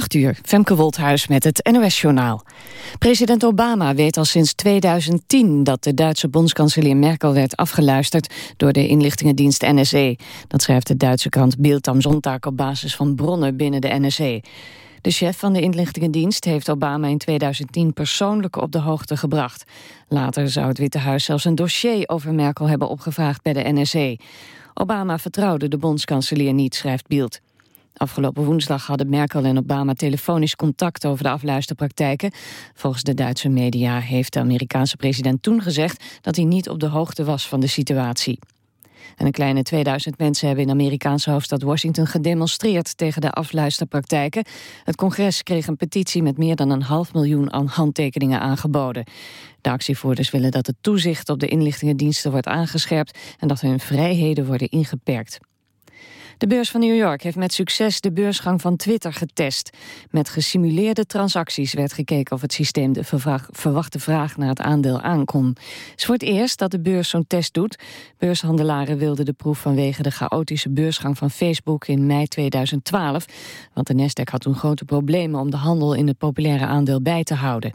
8 uur, Femke Wolthuis met het NOS-journaal. President Obama weet al sinds 2010 dat de Duitse bondskanselier Merkel werd afgeluisterd door de inlichtingendienst NSE. Dat schrijft de Duitse krant Bild am Sonntag op basis van bronnen binnen de NSE. De chef van de inlichtingendienst heeft Obama in 2010 persoonlijk op de hoogte gebracht. Later zou het Witte Huis zelfs een dossier over Merkel hebben opgevraagd bij de NSE. Obama vertrouwde de bondskanselier niet, schrijft Bild. Afgelopen woensdag hadden Merkel en Obama telefonisch contact over de afluisterpraktijken. Volgens de Duitse media heeft de Amerikaanse president toen gezegd dat hij niet op de hoogte was van de situatie. En een kleine 2000 mensen hebben in Amerikaanse hoofdstad Washington gedemonstreerd tegen de afluisterpraktijken. Het congres kreeg een petitie met meer dan een half miljoen aan handtekeningen aangeboden. De actievoerders willen dat het toezicht op de inlichtingendiensten wordt aangescherpt en dat hun vrijheden worden ingeperkt. De beurs van New York heeft met succes de beursgang van Twitter getest. Met gesimuleerde transacties werd gekeken of het systeem de verwachte vraag naar het aandeel aankon. Het is voor het eerst dat de beurs zo'n test doet. Beurshandelaren wilden de proef vanwege de chaotische beursgang van Facebook in mei 2012. Want de Nasdaq had toen grote problemen om de handel in het populaire aandeel bij te houden.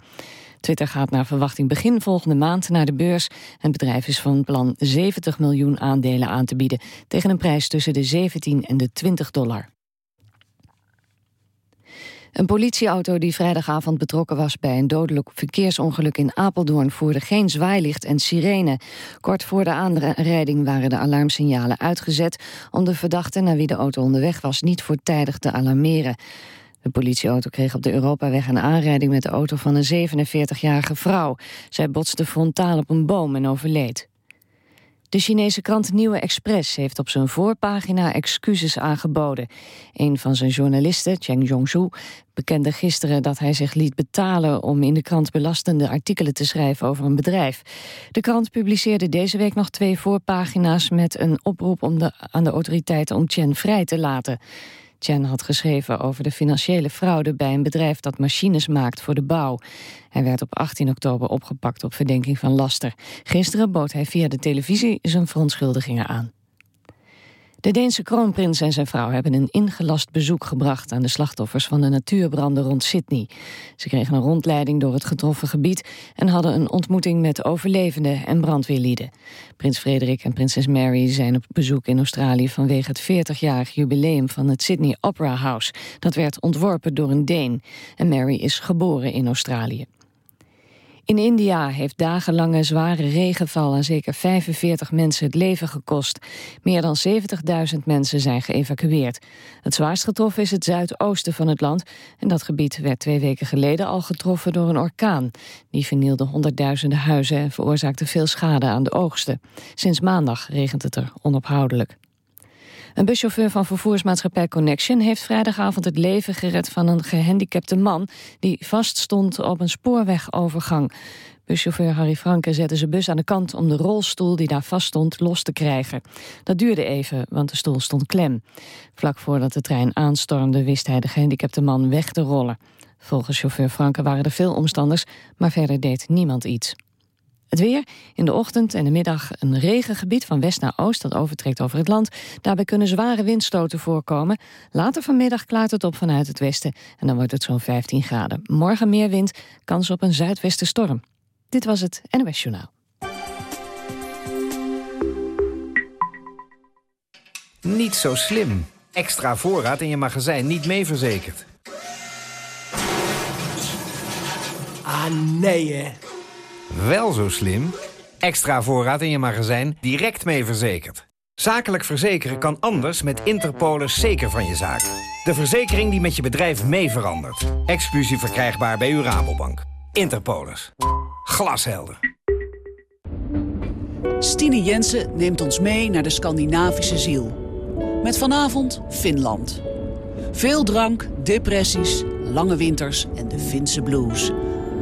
Twitter gaat naar verwachting begin volgende maand naar de beurs. Het bedrijf is van plan 70 miljoen aandelen aan te bieden... tegen een prijs tussen de 17 en de 20 dollar. Een politieauto die vrijdagavond betrokken was bij een dodelijk verkeersongeluk in Apeldoorn voerde geen zwaailicht en sirene. Kort voor de aanrijding waren de alarmsignalen uitgezet om de verdachte naar wie de auto onderweg was niet voortijdig te alarmeren. De politieauto kreeg op de Europaweg een aanrijding met de auto van een 47-jarige vrouw. Zij botste frontaal op een boom en overleed. De Chinese krant Nieuwe Express heeft op zijn voorpagina excuses aangeboden. Een van zijn journalisten, Cheng Zhongshu, bekende gisteren dat hij zich liet betalen om in de krant belastende artikelen te schrijven over een bedrijf. De krant publiceerde deze week nog twee voorpagina's met een oproep om de, aan de autoriteiten om Chen vrij te laten. Chen had geschreven over de financiële fraude bij een bedrijf dat machines maakt voor de bouw. Hij werd op 18 oktober opgepakt op verdenking van laster. Gisteren bood hij via de televisie zijn verontschuldigingen aan. De Deense kroonprins en zijn vrouw hebben een ingelast bezoek gebracht aan de slachtoffers van de natuurbranden rond Sydney. Ze kregen een rondleiding door het getroffen gebied en hadden een ontmoeting met overlevenden en brandweerlieden. Prins Frederik en prinses Mary zijn op bezoek in Australië vanwege het 40-jarig jubileum van het Sydney Opera House. Dat werd ontworpen door een Deen en Mary is geboren in Australië. In India heeft dagenlange zware regenval aan zeker 45 mensen het leven gekost. Meer dan 70.000 mensen zijn geëvacueerd. Het zwaarst getroffen is het zuidoosten van het land. En dat gebied werd twee weken geleden al getroffen door een orkaan. Die vernielde honderdduizenden huizen en veroorzaakte veel schade aan de oogsten. Sinds maandag regent het er onophoudelijk. Een buschauffeur van vervoersmaatschappij Connection heeft vrijdagavond het leven gered van een gehandicapte man die vaststond op een spoorwegovergang. Buschauffeur Harry Franke zette zijn bus aan de kant om de rolstoel die daar vast stond los te krijgen. Dat duurde even, want de stoel stond klem. Vlak voordat de trein aanstormde wist hij de gehandicapte man weg te rollen. Volgens chauffeur Franke waren er veel omstanders, maar verder deed niemand iets. Het weer, in de ochtend en de middag een regengebied van west naar oost... dat overtrekt over het land. Daarbij kunnen zware windstoten voorkomen. Later vanmiddag klaart het op vanuit het westen... en dan wordt het zo'n 15 graden. Morgen meer wind, kans op een zuidwestenstorm. Dit was het NOS Journaal. Niet zo slim. Extra voorraad in je magazijn niet mee verzekerd. Ah, nee, hè. Wel zo slim. Extra voorraad in je magazijn direct mee verzekerd. Zakelijk verzekeren kan anders met Interpolis zeker van je zaak. De verzekering die met je bedrijf mee verandert. Exclusief verkrijgbaar bij uw Rabobank. Interpolis. Glashelder. Stine Jensen neemt ons mee naar de Scandinavische ziel. Met vanavond Finland. Veel drank, depressies, lange winters en de Finse blues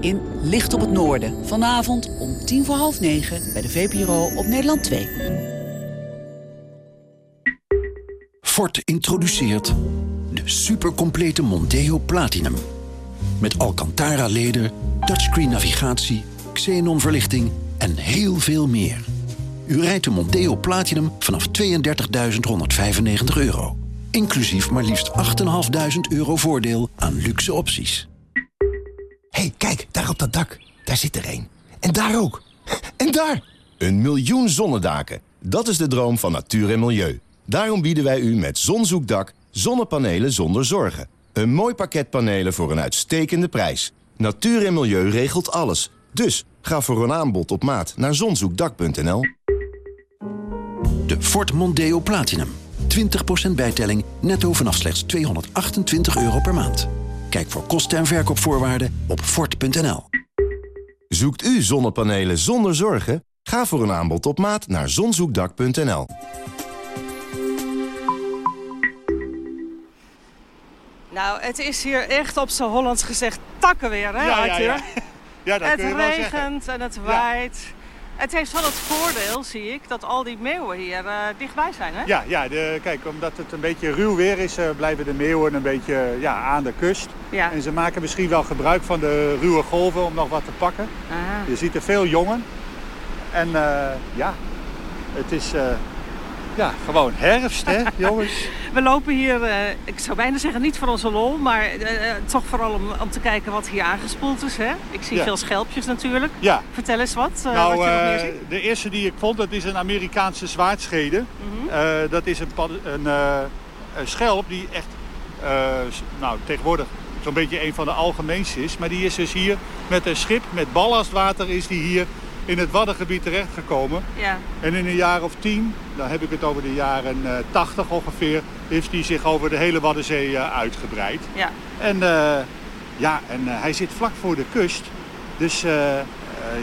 in Licht op het Noorden. Vanavond om tien voor half negen bij de VPRO op Nederland 2. Ford introduceert de supercomplete Monteo Platinum. Met Alcantara-leder, touchscreen navigatie, xenon-verlichting en heel veel meer. U rijdt de Monteo Platinum vanaf 32.195 euro. Inclusief maar liefst 8.500 euro voordeel aan luxe opties. Hey, kijk, daar op dat dak. Daar zit er één. En daar ook. En daar! Een miljoen zonnedaken. Dat is de droom van natuur en milieu. Daarom bieden wij u met Zonzoekdak zonnepanelen zonder zorgen. Een mooi pakket panelen voor een uitstekende prijs. Natuur en milieu regelt alles. Dus ga voor een aanbod op maat naar zonzoekdak.nl. De Ford Mondeo Platinum. 20% bijtelling netto vanaf slechts 228 euro per maand. Kijk voor kosten en verkoopvoorwaarden op Ford.nl. Zoekt u zonnepanelen zonder zorgen? Ga voor een aanbod op maat naar zonzoekdak.nl. Nou, het is hier echt op z'n Hollands gezegd takken weer, hè, Ja, ja, Arthur? ja. Ja, dat het kun je wel zeggen. regent en het waait. Het heeft wel het voordeel, zie ik, dat al die meeuwen hier eh, dichtbij zijn, hè? Ja, ja de, kijk, omdat het een beetje ruw weer is, eh, blijven de meeuwen een beetje eh, ja, aan de kust. Ja. En ze maken misschien wel gebruik van de ruwe golven om nog wat te pakken. Je ziet er veel jongen. En ja, het is ja, gewoon herfst, hè, jongens? We lopen hier, eh, ik zou bijna zeggen niet voor onze lol, maar eh, eh, toch vooral om, om te kijken wat hier aangespoeld is, hè? Ik zie Ja. veel schelpjes natuurlijk. Ja. Vertel eens wat, nou, wat je nog meer ziet. de eerste die ik vond, dat is een Amerikaanse zwaardschede. Mhm. Dat is een, een, een schelp die echt, nou tegenwoordig zo'n beetje een van de algemeenste is. Maar die is dus hier met een schip, met ballastwater, is die hier in het Waddengebied terechtgekomen. Ja. En in een jaar of tien, dan heb ik het over de jaren eh 80 ongeveer, heeft die zich over de hele Waddenzee eh, uitgebreid. Ja. En, eh, ja, en hij zit vlak voor de kust. Dus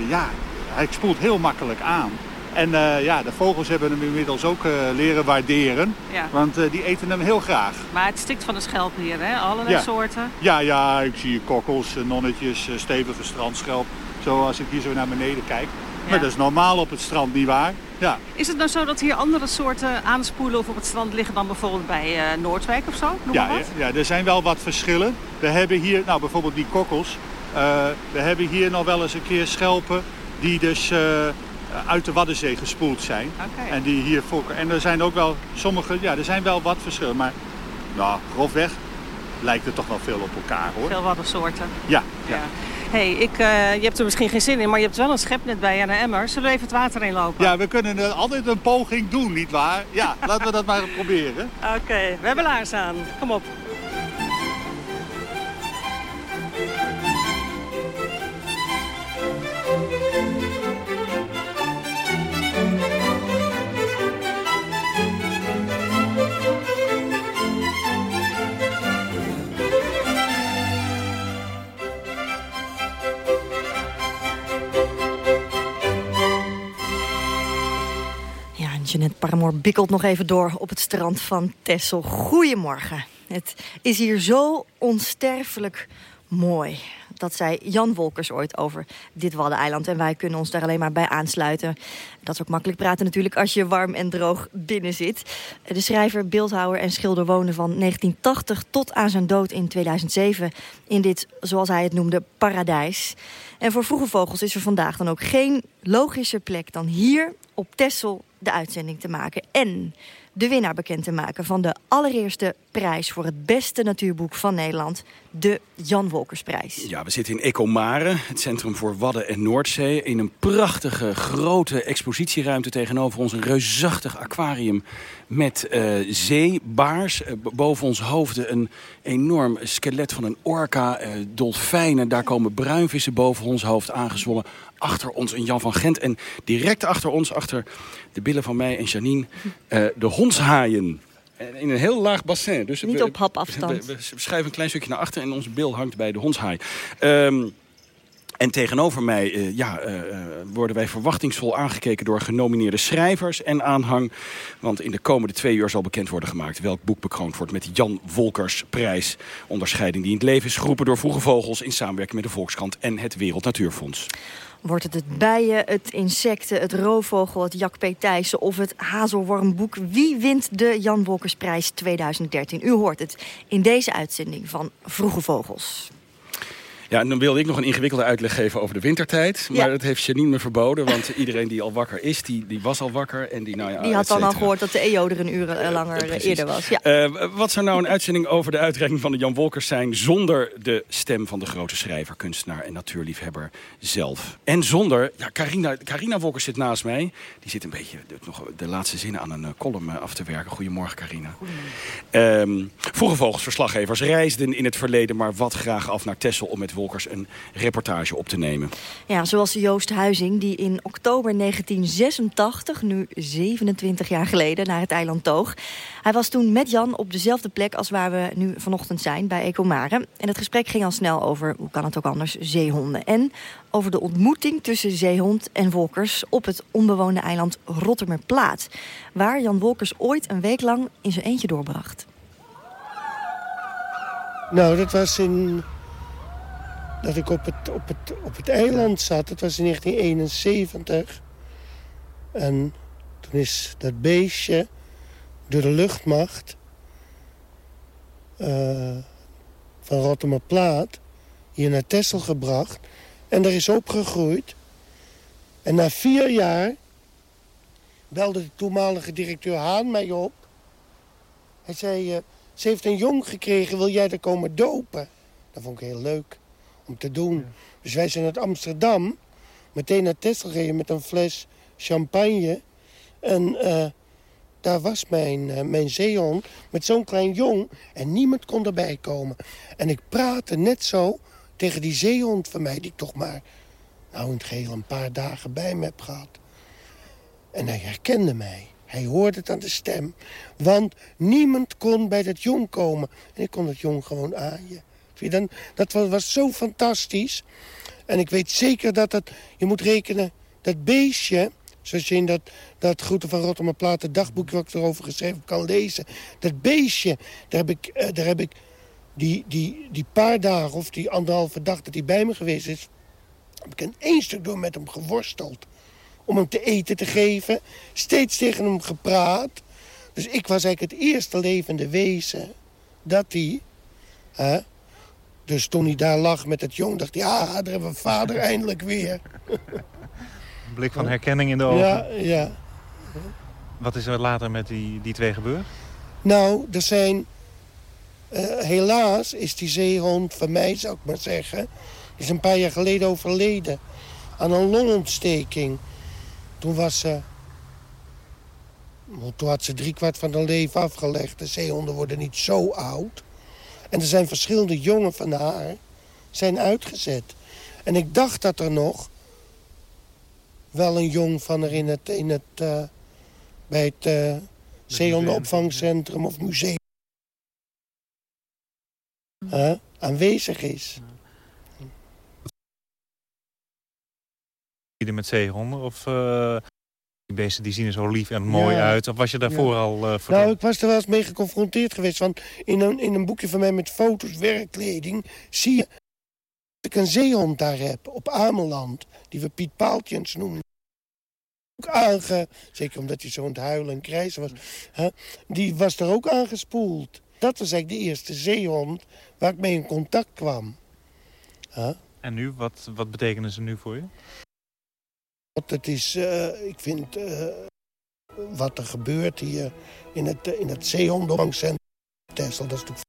ja, hij spoelt heel makkelijk aan. En ja, de vogels hebben hem inmiddels ook leren waarderen. Ja. Want die eten hem heel graag. Maar het stikt van de schelp hier, hè? Allerlei Ja. soorten. Ja, ja, ik zie kokkels, nonnetjes, stevige strandschelp. Zoals ik hier zo naar beneden kijk. Ja. Maar dat is normaal op het strand, nietwaar? Ja. Is het nou zo dat hier andere soorten aanspoelen of op het strand liggen dan bijvoorbeeld bij eh, Noordwijk of zo? Noem Ja, maar wat. ja, er zijn wel wat verschillen. We hebben hier, nou bijvoorbeeld die kokkels. eh, we hebben hier nog wel eens een keer schelpen die dus eh, uit de Waddenzee gespoeld zijn. En die hier fokken. En er zijn ook wel sommige, ja, er zijn wel wat verschillen. Maar nou, grofweg lijkt het toch wel veel op elkaar hoor. Veel waddensoorten. Ja, Ja. ja. hey, ik, eh, je hebt er misschien geen zin in, maar je hebt wel een schepnet bij en een emmer. Zullen we even het water inlopen? Ja, we kunnen eh, altijd een poging doen, nietwaar? Ja, laten we dat maar proberen. Oké, we hebben laars aan. Kom op. Paramoor bikkelt nog even door op het strand van Texel. Goedemorgen. Het is hier zo onsterfelijk mooi. Dat zei Jan Wolkers ooit over dit Waddeneiland. En wij kunnen ons daar alleen maar bij aansluiten. Dat is ook makkelijk praten natuurlijk als je warm en droog binnen zit. De schrijver, beeldhouwer en schilder woonde van 1980 tot aan zijn dood in 2007... in dit, zoals hij het noemde, paradijs. En voor vroege vogels is er vandaag dan ook geen logischer plek dan hier op Texel de uitzending te maken. En de winnaar bekend te maken van de allereerste prijs voor het beste natuurboek van Nederland. De Jan Wolkersprijs. Ja, we zitten in Ecomare, het Centrum voor Wadden en Noordzee. In een prachtige, grote expositieruimte tegenover ons. Een reusachtig aquarium met eh, zeebaars. Eh, boven ons hoofden een enorm skelet van een orka. eh, dolfijnen, daar komen bruinvissen boven ons hoofd aangezwollen. Achter ons een Jan van Gent. En direct achter ons, achter de billen van mij en Janine, eh, de hondshaaien. En In een heel laag bassin. Dus Niet we- op hapafstand. We, we schuiven een klein stukje naar achter en onze bil hangt bij de hondshaai. Ehm, en tegenover mij eh, ja, eh, eh, worden wij verwachtingsvol aangekeken door genomineerde schrijvers en aanhang. Want in de komende twee uur zal bekend worden gemaakt welk boek bekroond wordt met de Jan Wolkers prijs. Onderscheiding die in het leven is geroepen door Vroege Vogels in samenwerking met de Volkskrant en het Wereld Natuurfonds. Wordt het het bijen, het insecten, het roofvogel, het Jack P. Thijssen of het hazelwormboek? Wie wint de Jan Wolkersprijs 2013? U hoort het in deze uitzending van Vroege Vogels. Ja, en dan wilde ik nog een ingewikkelde uitleg geven over de wintertijd. Maar Ja. dat heeft Janine me verboden. Want iedereen die al wakker is, die, die was al wakker. En die, nou ja, Die had dan al gehoord dat de EO er een uur eh, langer eh, eerder was. Ja. Eh, wat zou nou een uitzending over de uitreiking van de Jan Wolkers zijn... zonder de stem van de grote schrijver, kunstenaar en natuurliefhebber zelf? En zonder... Ja, Carina, Carina Wolkers zit naast mij. Die zit een beetje de, nog de laatste zinnen aan een eh, column eh, af te werken. Goedemorgen, Carina. Ehm vroege vogelsverslaggevers reisden in het verleden... maar wat graag af naar Texel om met Wolkers een reportage op te nemen. Ja, zoals Joost Huizing, die in oktober 1986, nu 27 jaar geleden, naar het eiland toog. Hij was toen met Jan op dezelfde plek als waar we nu vanochtend zijn, bij Ecomare. En het gesprek ging al snel over, hoe kan het ook anders, zeehonden. En over de ontmoeting tussen zeehond en Wolkers op het onbewoonde eiland Rottermerplaat. Waar Jan Wolkers ooit een week lang in zijn eentje doorbracht. Nou, dat was in... Dat ik op het, op, het, op het eiland zat. Dat was in 1971. En toen is dat beestje door de luchtmacht... eh, van Rotterdam-Plaat hier naar Texel gebracht. En er is opgegroeid. En na vier jaar belde de toenmalige directeur Haan mij op. Hij zei, eh, ze heeft een jong gekregen, wil jij er komen dopen? Dat vond ik heel leuk te doen. Dus wij zijn uit Amsterdam meteen naar Texel gereden met een fles champagne. En eh, daar was mijn, eh, mijn zeehond met zo'n klein jong. En niemand kon erbij komen. En ik praatte net zo tegen die zeehond van mij... die toch maar nou, in het geheel een paar dagen bij me heb gehad. En hij herkende mij. Hij hoorde het aan de stem. Want niemand kon bij dat jong komen. En ik kon dat jong gewoon aaien. Dat was, was zo fantastisch. En ik weet zeker dat dat... Je moet rekenen, dat beestje... Zoals je in dat, dat Groeten van Rotterdam Plaat... het dagboekje wat ik erover geschreven kan lezen. Dat beestje, daar heb ik... eh, daar heb ik die, die, die paar dagen of die anderhalve dag dat hij bij me geweest is... heb ik een één stuk door met hem geworsteld om hem te eten te geven. Steeds tegen hem gepraat. Dus ik was eigenlijk het eerste levende wezen dat hij... Hè, dus toen hij daar lag met het jong, dacht hij... ja, daar hebben we vader eindelijk weer. Een blik van herkenning in de ogen. Ja, ja. Wat is er later met die, die twee gebeurd? Nou, er zijn... eh, helaas is die zeehond van mij, zou ik maar zeggen... is een paar jaar geleden overleden. Aan een longontsteking. Toen was ze... Toen had ze driekwart van haar leven afgelegd. De zeehonden worden niet zo oud. En er zijn verschillende jongen van haar zijn uitgezet. En ik dacht dat er nog wel een jong van haar in het, in het, eh, bij het eh zeehondenopvangcentrum of museum aanwezig is. Die met zeehonden? Of eh, die beesten die zien er zo lief en mooi Ja. uit? Of was je daarvoor Ja. al uh, Nou, ik was er wel eens mee geconfronteerd geweest. Want in een, in een boekje van mij met foto's, werkkleding... zie je dat ik een zeehond daar heb, op Ameland. Die we Piet Paaltjens noemen. Ook aange... Zeker omdat hij zo aan het huilen en krijzen was. Hè, die was er ook aangespoeld. Dat was eigenlijk de eerste zeehond waar ik mee in contact kwam. En nu? Wat, wat betekenen ze nu voor je? Het is, eh, ik vind, eh, wat er gebeurt hier in het, eh, in het zeehondenopvangcentrum Texel, dat is natuurlijk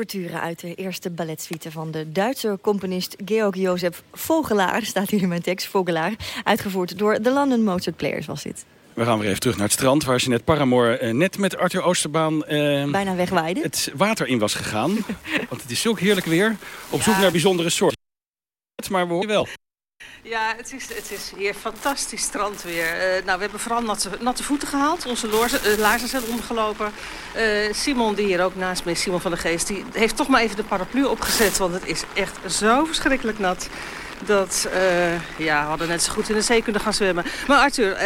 ouverture uit de eerste balletsuite van de Duitse componist Georg Jozef Vogelaar. Staat hier in mijn tekst, Vogelaar. Uitgevoerd door de London Mozart Players was dit. We gaan weer even terug naar het strand waar net Paramore eh, net met Arthur Oosterbaan... Eh, Bijna wegwaaide. Het water in was gegaan. want het is zulk heerlijk weer. Op zoek naar bijzondere soorten. Maar we horen wel. Ja, het is, het is hier fantastisch strandweer. Uh, nou, we hebben vooral natte, natte voeten gehaald. Onze loorzen, uh, laarzen zijn omgelopen. Uh, Simon, die hier ook naast me is, Simon van der Geest... die heeft toch maar even de paraplu opgezet. Want het is echt zo verschrikkelijk nat. Dat, ja, we hadden net zo goed in de zee kunnen gaan zwemmen. Maar Arthur,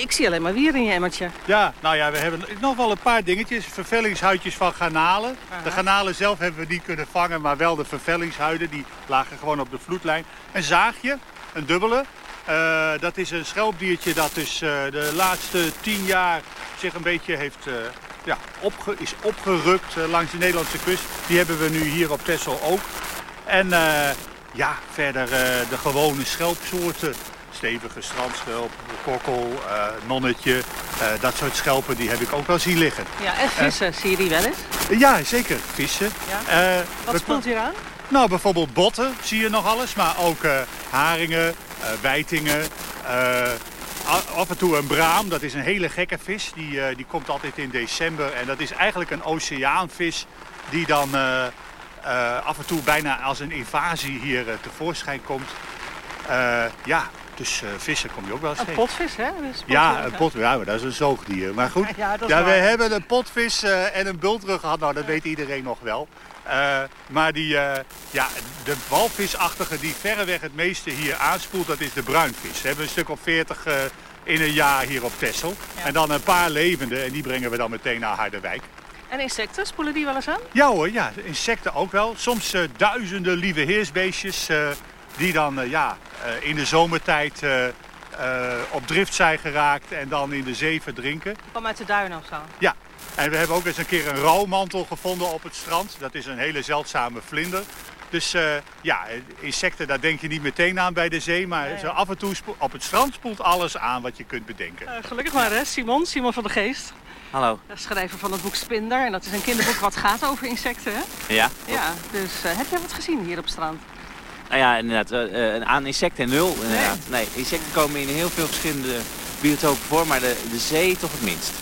ik zie alleen maar wier in je emmertje. Ja, nou ja, we hebben nog wel een paar dingetjes. Vervellingshuidjes van garnalen. De garnalen zelf hebben we niet kunnen vangen, maar wel de vervellingshuiden. Die lagen gewoon op de vloedlijn. Een zaagje, een dubbele. Uh, dat is een schelpdiertje dat dus de laatste tien jaar zich een beetje heeft, ja, opge is opgerukt langs de Nederlandse kust. Die hebben we nu hier op Texel ook. En ja, verder de gewone schelpsoorten. Stevige strandschelp, kokkel, nonnetje. dat soort schelpen die heb ik ook wel zien liggen. Ja, en vissen, zie je die wel eens? Ja, zeker. Vissen. Ja. Wat speelt hier aan? Nou, bijvoorbeeld botten zie je nog alles, maar ook haringen, wijtingen. Af en toe een braam, dat is een hele gekke vis. Die, die komt altijd in december en dat is eigenlijk een oceaanvis die dan af en toe bijna als een invasie hier tevoorschijn komt. ja, dus vissen kom je ook wel eens Een potvis, hè? ja, een pot, ja, maar dat is een zoogdier. Maar goed, ja, ja we hebben een potvis en een bultrug gehad. Nou, dat weet iedereen nog wel. Maar die, ja, de walvisachtige die verreweg het meeste hier aanspoelt, dat is de bruinvis. We hebben een stuk of 40 uh, eh, in een jaar hier op Texel. Ja. En dan een paar levende en die brengen we dan meteen naar Harderwijk. En insecten, spoelen die wel eens aan? Ja hoor, ja, insecten ook wel. Soms duizenden lieve heersbeestjes die dan ja, in de zomertijd op drift zijn geraakt en dan in de zee verdrinken. Kwam uit de duinen of zo? Ja, en we hebben ook eens een keer een rouwmantel gevonden op het strand. Dat is een hele zeldzame vlinder. Dus ja, insecten, daar denk je niet meteen aan bij de zee. Maar nee. af en toe op het strand spoelt alles aan wat je kunt bedenken. Gelukkig maar, hè? Simon, Simon van de Geest. Hallo. Schrijver van het boek Spinder. En dat is een kinderboek wat gaat over insecten, hè? Ja. Ja, dus uh, heb jij wat gezien hier op het strand? Nou ja, inderdaad. aan insecten nul. Inderdaad. Nee. nee, insecten komen in heel veel verschillende biotopen voor. Maar de, de zee toch het minst.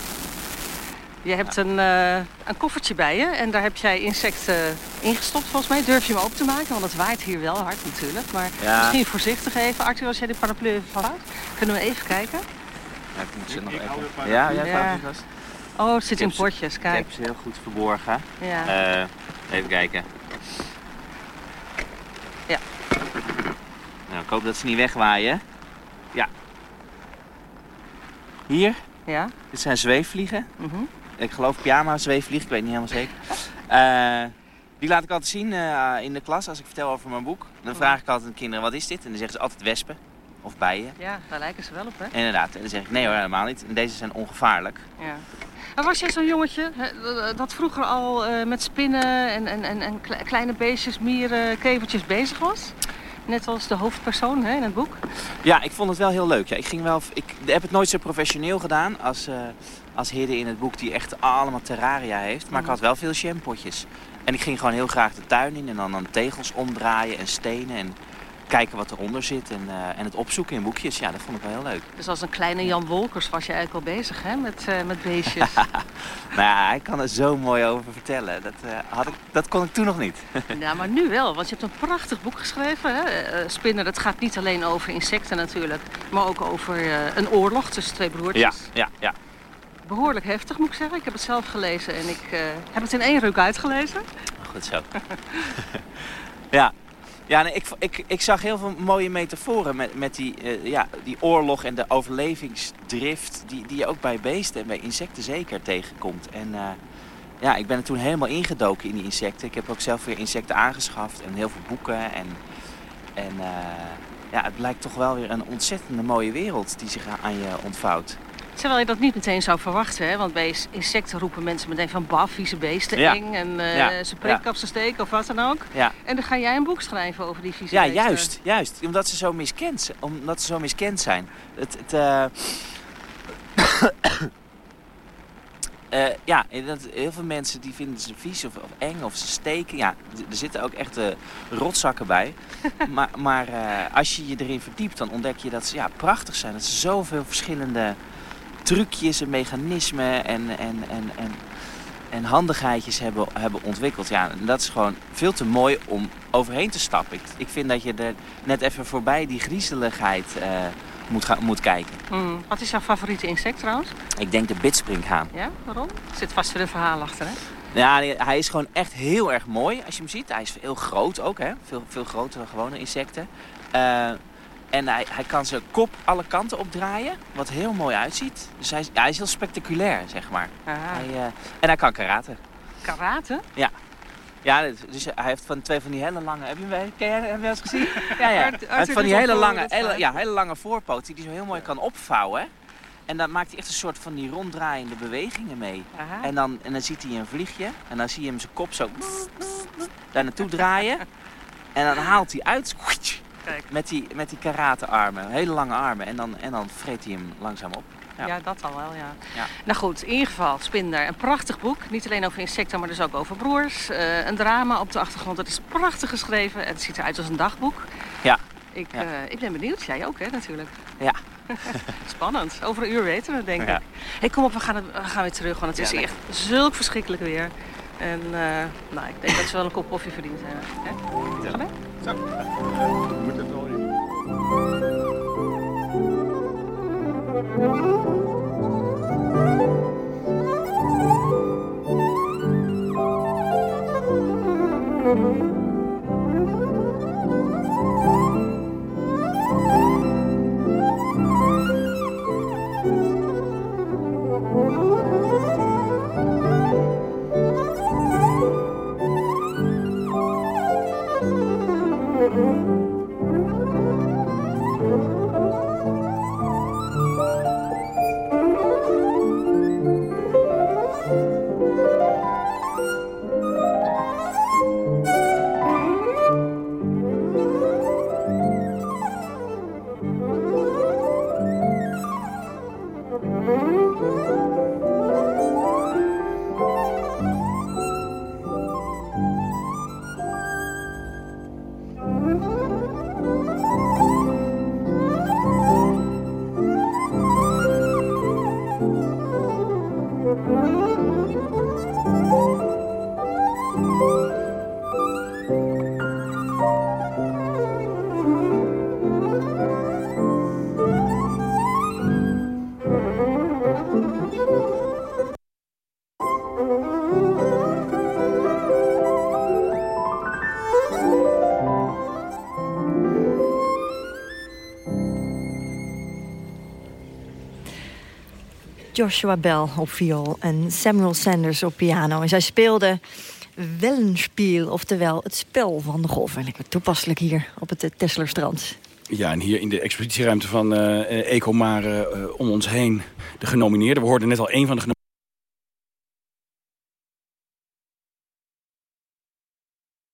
Je hebt een, uh, een koffertje bij je en daar heb jij insecten ingestopt volgens mij. Durf je hem open te maken? Want het waait hier wel hard natuurlijk. Maar misschien voorzichtig even. Arthur, als jij de paraplu even vasthoudt, kunnen we even kijken? Ja, ik moet ze nog even... Ja, ja, ja. Oh, het zit in potjes, kijk. Ik heb ze heel goed verborgen. Ja. Uh, even kijken. Ja. Nou, ik hoop dat ze niet wegwaaien. Ja. Hier. Ja. Dit zijn zweefvliegen. Mm -hmm ik geloof pyjama zweefvlieg, ik weet niet helemaal zeker. Uh, die laat ik altijd zien uh, in de klas als ik vertel over mijn boek. Dan vraag ik altijd aan de kinderen, wat is dit? En dan zeggen ze altijd wespen of bijen. Ja, daar lijken ze wel op, hè? Inderdaad. En dan zeg ik, nee hoor, helemaal niet. En deze zijn ongevaarlijk. Ja. Maar was jij zo'n jongetje dat vroeger al uh, met spinnen en, en, en, en, kleine beestjes, mieren, kevertjes bezig was? Net als de hoofdpersoon hè, in het boek? Ja, ik vond het wel heel leuk. Ja, ik, ging wel, ik heb het nooit zo professioneel gedaan als, uh, als Hidde in het boek die echt allemaal terraria heeft. Maar ik mhm. had wel veel shampootjes. En ik ging gewoon heel graag de tuin in en dan, dan tegels omdraaien en stenen. En kijken wat eronder zit en, uh, en het opzoeken in boekjes. Ja, dat vond ik wel heel leuk. Dus als een kleine Jan Wolkers was je eigenlijk al bezig hè, met, uh, met beestjes. nou ja, hij kan er zo mooi over vertellen. Dat, uh, had ik, dat kon ik toen nog niet. ja, maar nu wel. Want je hebt een prachtig boek geschreven. Hè? Spinnen, dat gaat niet alleen over insecten natuurlijk. Maar ook over een oorlog tussen twee broertjes. Ja, ja, ja behoorlijk heftig, moet ik zeggen. Ik heb het zelf gelezen en ik uh, heb het in één ruk uitgelezen. Goed zo. ja, ja ik, ik, ik zag heel veel mooie metaforen met, met die, uh, ja, die oorlog en de overlevingsdrift... Die, die je ook bij beesten en bij insecten zeker tegenkomt. En uh, ja, ik ben er toen helemaal ingedoken in die insecten. Ik heb ook zelf weer insecten aangeschaft en heel veel boeken. En, en ja, het blijkt toch wel weer een ontzettende mooie wereld die zich aan je ontvouwt. Terwijl je dat niet meteen zou verwachten, hè? want bij insecten roepen mensen meteen van baf, vieze beesten, eng en uh, ze ze steken of wat dan ook. Ja. En dan ga jij een boek schrijven over die vieze ja, beesten. Ja, juist, juist. Omdat ze zo miskend, omdat ze zo miskend zijn. Het, het, uh... eh, ja, dat, heel veel mensen die vinden ze vies of, of eng of ze steken. Ja, er zitten ook echt uh, rotzakken bij. maar maar uh, als je je erin verdiept, dan ontdek je dat ze ja, prachtig zijn. Dat ze zoveel verschillende trucjes en mechanismen en, en, en, en, en handigheidjes hebben, hebben ontwikkeld. Ja, en dat is gewoon veel te mooi om overheen te stappen. Ik, ik vind dat je er net even voorbij die griezeligheid moet, gaan, moet kijken. Mm. Wat is jouw favoriete insect trouwens? Ik denk de bidspringhaan. Ja, waarom? Er zit vast weer een verhaal achter, hè? Ja, hij is gewoon echt heel erg mooi als je hem ziet. Hij is heel groot ook, hè? Veel, veel groter dan gewone insecten. Uh, en hij, hij kan zijn kop alle kanten opdraaien, wat heel mooi uitziet. Dus hij is, hij is heel spectaculair, zeg maar. Hij, uh, en hij kan karate. Karate? Ja. Ja, dus hij heeft van twee van die hele lange... Heb je hem, ken jij, hem wel eens gezien? Ja, ja. Hij heeft van die hele lange, hele, ja, hele lange voorpoten die hij zo heel mooi kan opvouwen. En dan maakt hij echt een soort van die ronddraaiende bewegingen mee. En dan, en dan ziet hij een vliegje. En dan zie je hem zijn kop zo daar naartoe draaien. En dan haalt hij uit. Kijk. Met die, met die karate-armen. Hele lange armen. En dan, en dan vreet hij hem langzaam op. Ja. dat al wel, ja. ja. Nou goed, in ieder geval, Spinder. Een prachtig boek. Niet alleen over insecten, maar dus ook over broers. Uh, een drama op de achtergrond. Het is prachtig geschreven. Het ziet eruit als een dagboek. Ja. Ik, ja. Uh, ik ben benieuwd. Jij ook, hè, natuurlijk. Ja. Spannend. Over een uur weten we het, denk ik. Hey, kom op, we gaan, het, we gaan weer terug. Want het is echt zulk verschrikkelijk weer. En uh, nou, ik denk dat ze wel een kop koffie verdiend hebben. Hè? Ga mee? Zo. We moeten het wel Joshua Bell op viool en Samuel Sanders op piano. En zij speelden Wellenspiel, oftewel het spel van de golf. En lekker toepasselijk hier op het Teslerstrand. Ja, en hier in de expositieruimte van uh, Ecomare uh, om ons heen de genomineerden. We hoorden net al één van de genomineerden.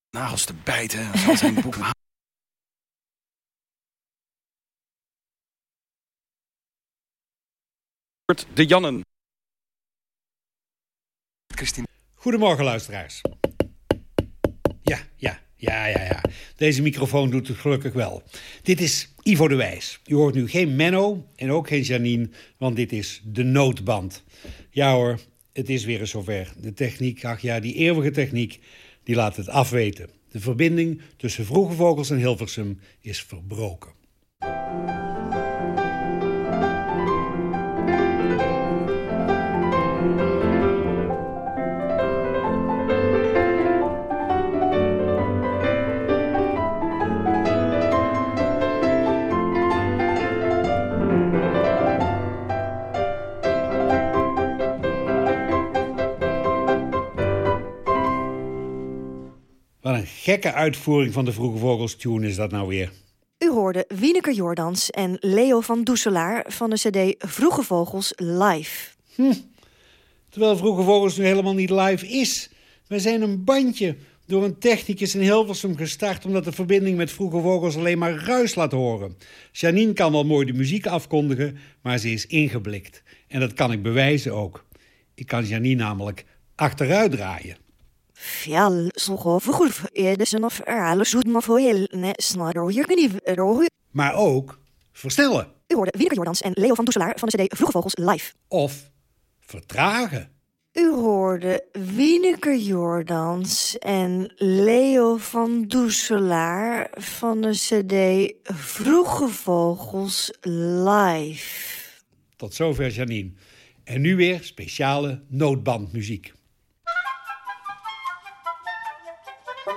Nagels te bijten, zijn boek de Jannen. Christine. Goedemorgen, luisteraars. Ja, ja, ja, ja, ja. Deze microfoon doet het gelukkig wel. Dit is Ivo de Wijs. U hoort nu geen Menno en ook geen Janine, want dit is de noodband. Ja hoor, het is weer eens zover. De techniek, ach ja, die eeuwige techniek, die laat het afweten. De verbinding tussen Vroege Vogels en Hilversum is verbroken. Wat een gekke uitvoering van de Vroege Vogels tune is dat nou weer. U hoorde Wieneke Jordans en Leo van Doeselaar van de cd Vroege Vogels Live. Hm. Terwijl Vroege Vogels nu helemaal niet live is. We zijn een bandje door een technicus in Hilversum gestart... omdat de verbinding met Vroege Vogels alleen maar ruis laat horen. Janine kan wel mooi de muziek afkondigen, maar ze is ingeblikt. En dat kan ik bewijzen ook. Ik kan Janine namelijk achteruit draaien. Är det såna alla zoet maar ook versnellen U hoorde Wieneke Jordans en Leo van Doeselaar van de CD Vroege Vogels live. of vertragen. U hoorde Wieneke Jordans en Leo van Doeselaar van de CD Vroege Vogels live. Tot zover Janine. En nu weer speciale noodbandmuziek.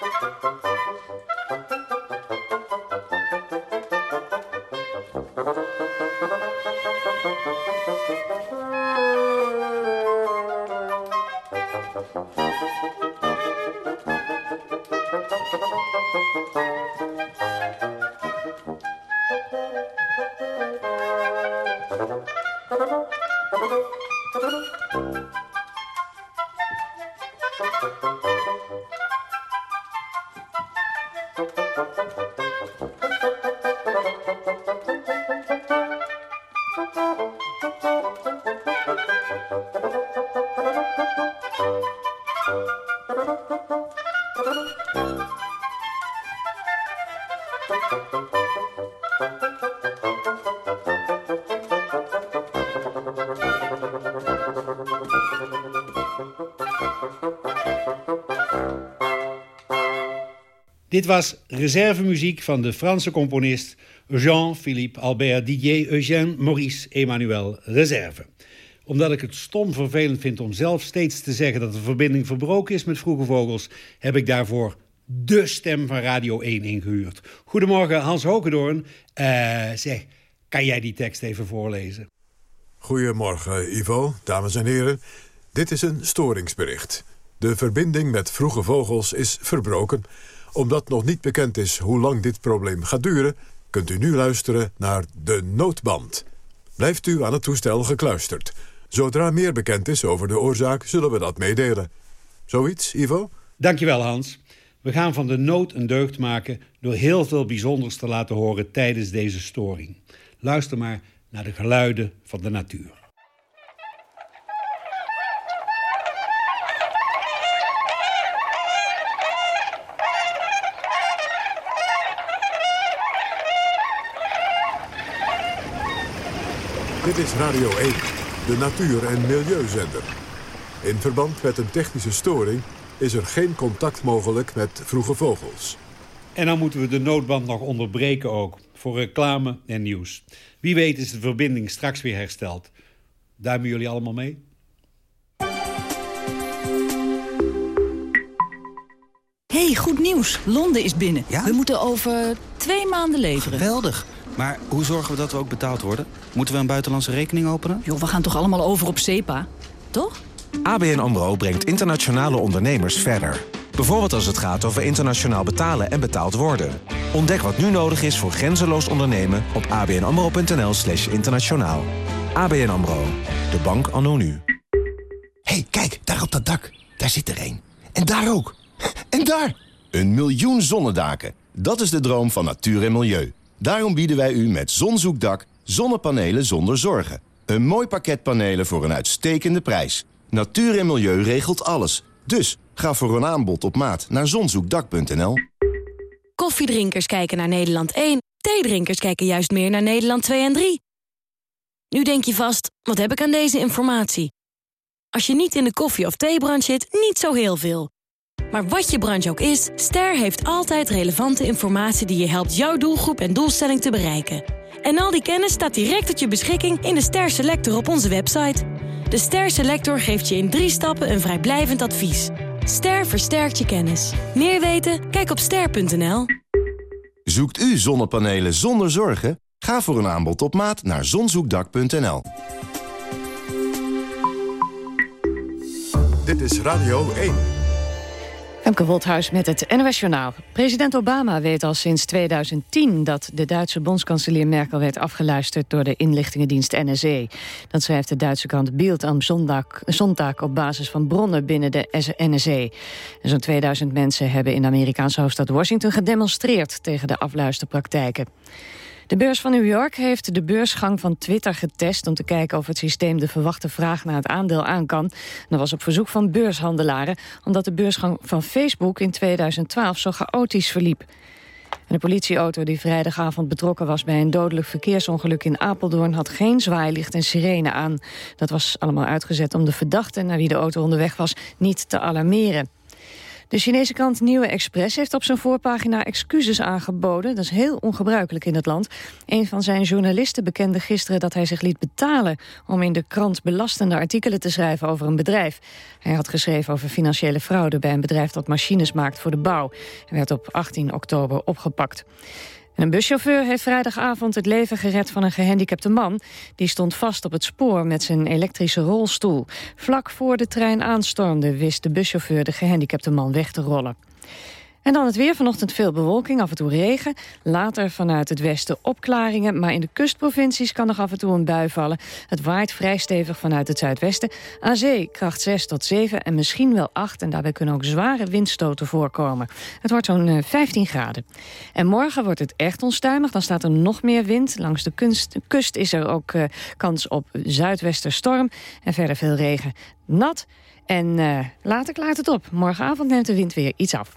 どんどんどん。Dit was reservemuziek van de Franse componist Jean-Philippe Albert Didier Eugène Maurice Emmanuel Reserve. Omdat ik het stom vervelend vind om zelf steeds te zeggen dat de verbinding verbroken is met Vroege Vogels, heb ik daarvoor de stem van Radio 1 ingehuurd. Goedemorgen Hans Hogendoorn. Eh, zeg, kan jij die tekst even voorlezen? Goedemorgen, Ivo, dames en heren. Dit is een storingsbericht. De verbinding met vroege vogels is verbroken. Omdat nog niet bekend is hoe lang dit probleem gaat duren... kunt u nu luisteren naar de noodband. Blijft u aan het toestel gekluisterd. Zodra meer bekend is over de oorzaak, zullen we dat meedelen. Zoiets, Ivo? Dankjewel Hans. We gaan van de nood een deugd maken... door heel veel bijzonders te laten horen tijdens deze storing. Luister maar naar de geluiden van de natuur. Dit is Radio 1, de natuur- en milieuzender. In verband met een technische storing is er geen contact mogelijk met vroege vogels. En dan moeten we de noodband nog onderbreken ook. Voor reclame en nieuws. Wie weet is de verbinding straks weer hersteld. Duimen jullie allemaal mee? hey, goed nieuws. Londen is binnen. We moeten over twee maanden leveren. Geweldig. Maar hoe zorgen we dat we ook betaald worden? Moeten we een buitenlandse rekening openen? Joh, we gaan toch allemaal over op SEPA? Toch? ABN AMRO brengt internationale ondernemers verder. Bijvoorbeeld als het gaat over internationaal betalen en betaald worden. Ontdek wat nu nodig is voor grenzeloos ondernemen op abnamro.nl slash internationaal. ABN AMRO, de bank anno nu. hey, kijk, daar op dat dak. Daar zit er één. En daar ook. En daar! Een miljoen zonnedaken. Dat is de droom van natuur en milieu. Daarom bieden wij u met Zonzoekdak zonnepanelen zonder zorgen. Een mooi pakket panelen voor een uitstekende prijs. Natuur en milieu regelt alles. Dus ga voor een aanbod op maat naar zonzoekdak.nl. Koffiedrinkers kijken naar Nederland 1. Theedrinkers kijken juist meer naar Nederland 2 en 3. Nu denk je vast, wat heb ik aan deze informatie? Als je niet in de koffie- of theebrand zit, niet zo heel veel. Maar wat je branche ook is, Ster heeft altijd relevante informatie... die je helpt jouw doelgroep en doelstelling te bereiken. En al die kennis staat direct tot je beschikking in de Ster Selector op onze website. De Ster Selector geeft je in drie stappen een vrijblijvend advies. Ster versterkt je kennis. Meer weten? Kijk op ster.nl. Zoekt u zonnepanelen zonder zorgen? Ga voor een aanbod op maat naar zonzoekdak.nl. Dit is Radio 1. Femke Wolthuis met het NOS Journaal. President Obama weet al sinds 2010 dat de Duitse bondskanselier Merkel werd afgeluisterd door de inlichtingendienst NSE. Dat schrijft de Duitse krant Bild am Zondag, zondag op basis van bronnen binnen de NSE. Zo'n 2000 mensen hebben in de Amerikaanse hoofdstad Washington gedemonstreerd tegen de afluisterpraktijken. De beurs van New York heeft de beursgang van Twitter getest... om te kijken of het systeem de verwachte vraag naar het aandeel aan kan. Dat was op verzoek van beurshandelaren... omdat de beursgang van Facebook in 2012 zo chaotisch verliep. En de politieauto die vrijdagavond betrokken was bij een dodelijk verkeersongeluk in Apeldoorn had geen zwaailicht en sirene aan. Dat was allemaal uitgezet om de verdachte naar wie de auto onderweg was niet te alarmeren. De Chinese krant Nieuwe Express heeft op zijn voorpagina excuses aangeboden. Dat is heel ongebruikelijk in het land. Een van zijn journalisten bekende gisteren dat hij zich liet betalen... om in de krant belastende artikelen te schrijven over een bedrijf. Hij had geschreven over financiële fraude bij een bedrijf dat machines maakt voor de bouw. Hij werd op 18 oktober opgepakt. Een buschauffeur heeft vrijdagavond het leven gered van een gehandicapte man. Die stond vast op het spoor met zijn elektrische rolstoel. Vlak voor de trein aanstormde wist de buschauffeur de gehandicapte man weg te rollen. En dan het weer. Vanochtend veel bewolking, af en toe regen. Later vanuit het westen opklaringen. Maar in de kustprovincies kan nog af en toe een bui vallen. Het waait vrij stevig vanuit het zuidwesten. Aan zee kracht 6 tot 7 en misschien wel 8. En daarbij kunnen ook zware windstoten voorkomen. Het wordt zo'n 15 eh, graden. En morgen wordt het echt onstuimig. Dan staat er nog meer wind. Langs de kust, is er ook uh, kans op zuidwesterstorm. En verder veel regen. Nat. En uh, later klaart het op. Morgenavond neemt de wind weer iets af.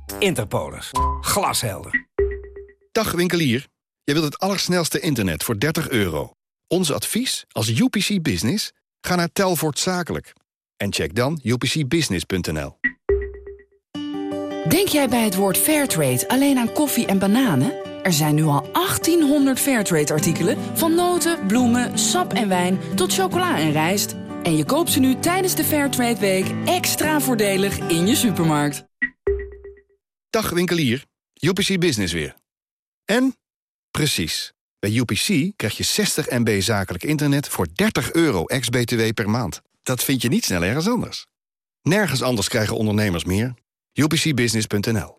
Interpolis. Glashelder. Dag winkelier. Jij wilt het allersnelste internet voor 30 euro. Ons advies als UPC Business? Ga naar Telvoort Zakelijk. En check dan upcbusiness.nl. Denk jij bij het woord Fairtrade alleen aan koffie en bananen? Er zijn nu al 1800 Fairtrade-artikelen... van noten, bloemen, sap en wijn tot chocola en rijst. En je koopt ze nu tijdens de Fairtrade Week extra voordelig in je supermarkt. Dag winkelier, UPC Business weer. En? Precies. Bij UPC krijg je 60 MB zakelijk internet voor 30 euro ex-BTW per maand. Dat vind je niet snel ergens anders. Nergens anders krijgen ondernemers meer. UPCbusiness.nl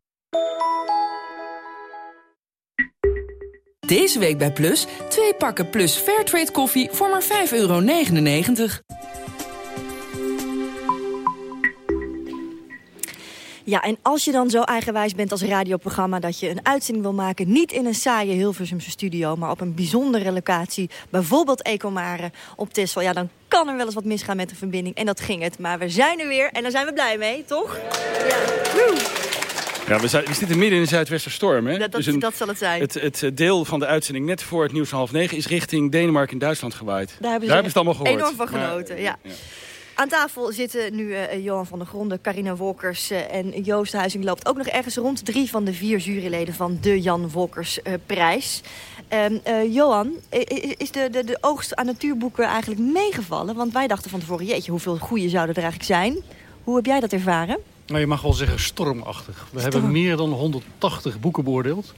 Deze week bij Plus, twee pakken Plus Fairtrade koffie voor maar 5,99 euro. Ja, en als je dan zo eigenwijs bent als radioprogramma... dat je een uitzending wil maken, niet in een saaie Hilversumse studio... maar op een bijzondere locatie, bijvoorbeeld Ecomare op Texel... ja, dan kan er wel eens wat misgaan met de verbinding. En dat ging het. Maar we zijn er weer en daar zijn we blij mee, toch? Ja. Ja, we, zijn, we zitten midden in de Zuidwesterstorm. Hè? Dat, dat, dus een, dat zal het zijn. Het, het, deel van de uitzending net voor het nieuws van half negen... is richting Denemarken en Duitsland gewaaid. Daar hebben ze, Daar hebben ze het allemaal gehoord. enorm van genoten, ja. ja. Aan tafel zitten nu uh, Johan van der Gronden, Carina Wolkers uh, en Joost Huizing loopt ook nog ergens rond. Drie van de vier juryleden van de Jan Wolkers uh, prijs. Um, Johan, is de, de, de oogst aan natuurboeken eigenlijk meegevallen? Want wij dachten van tevoren, jeetje, hoeveel goede zouden er eigenlijk zijn? Hoe heb jij dat ervaren? Nou, je mag wel zeggen stormachtig. We Storm. hebben meer dan 180 boeken beoordeeld.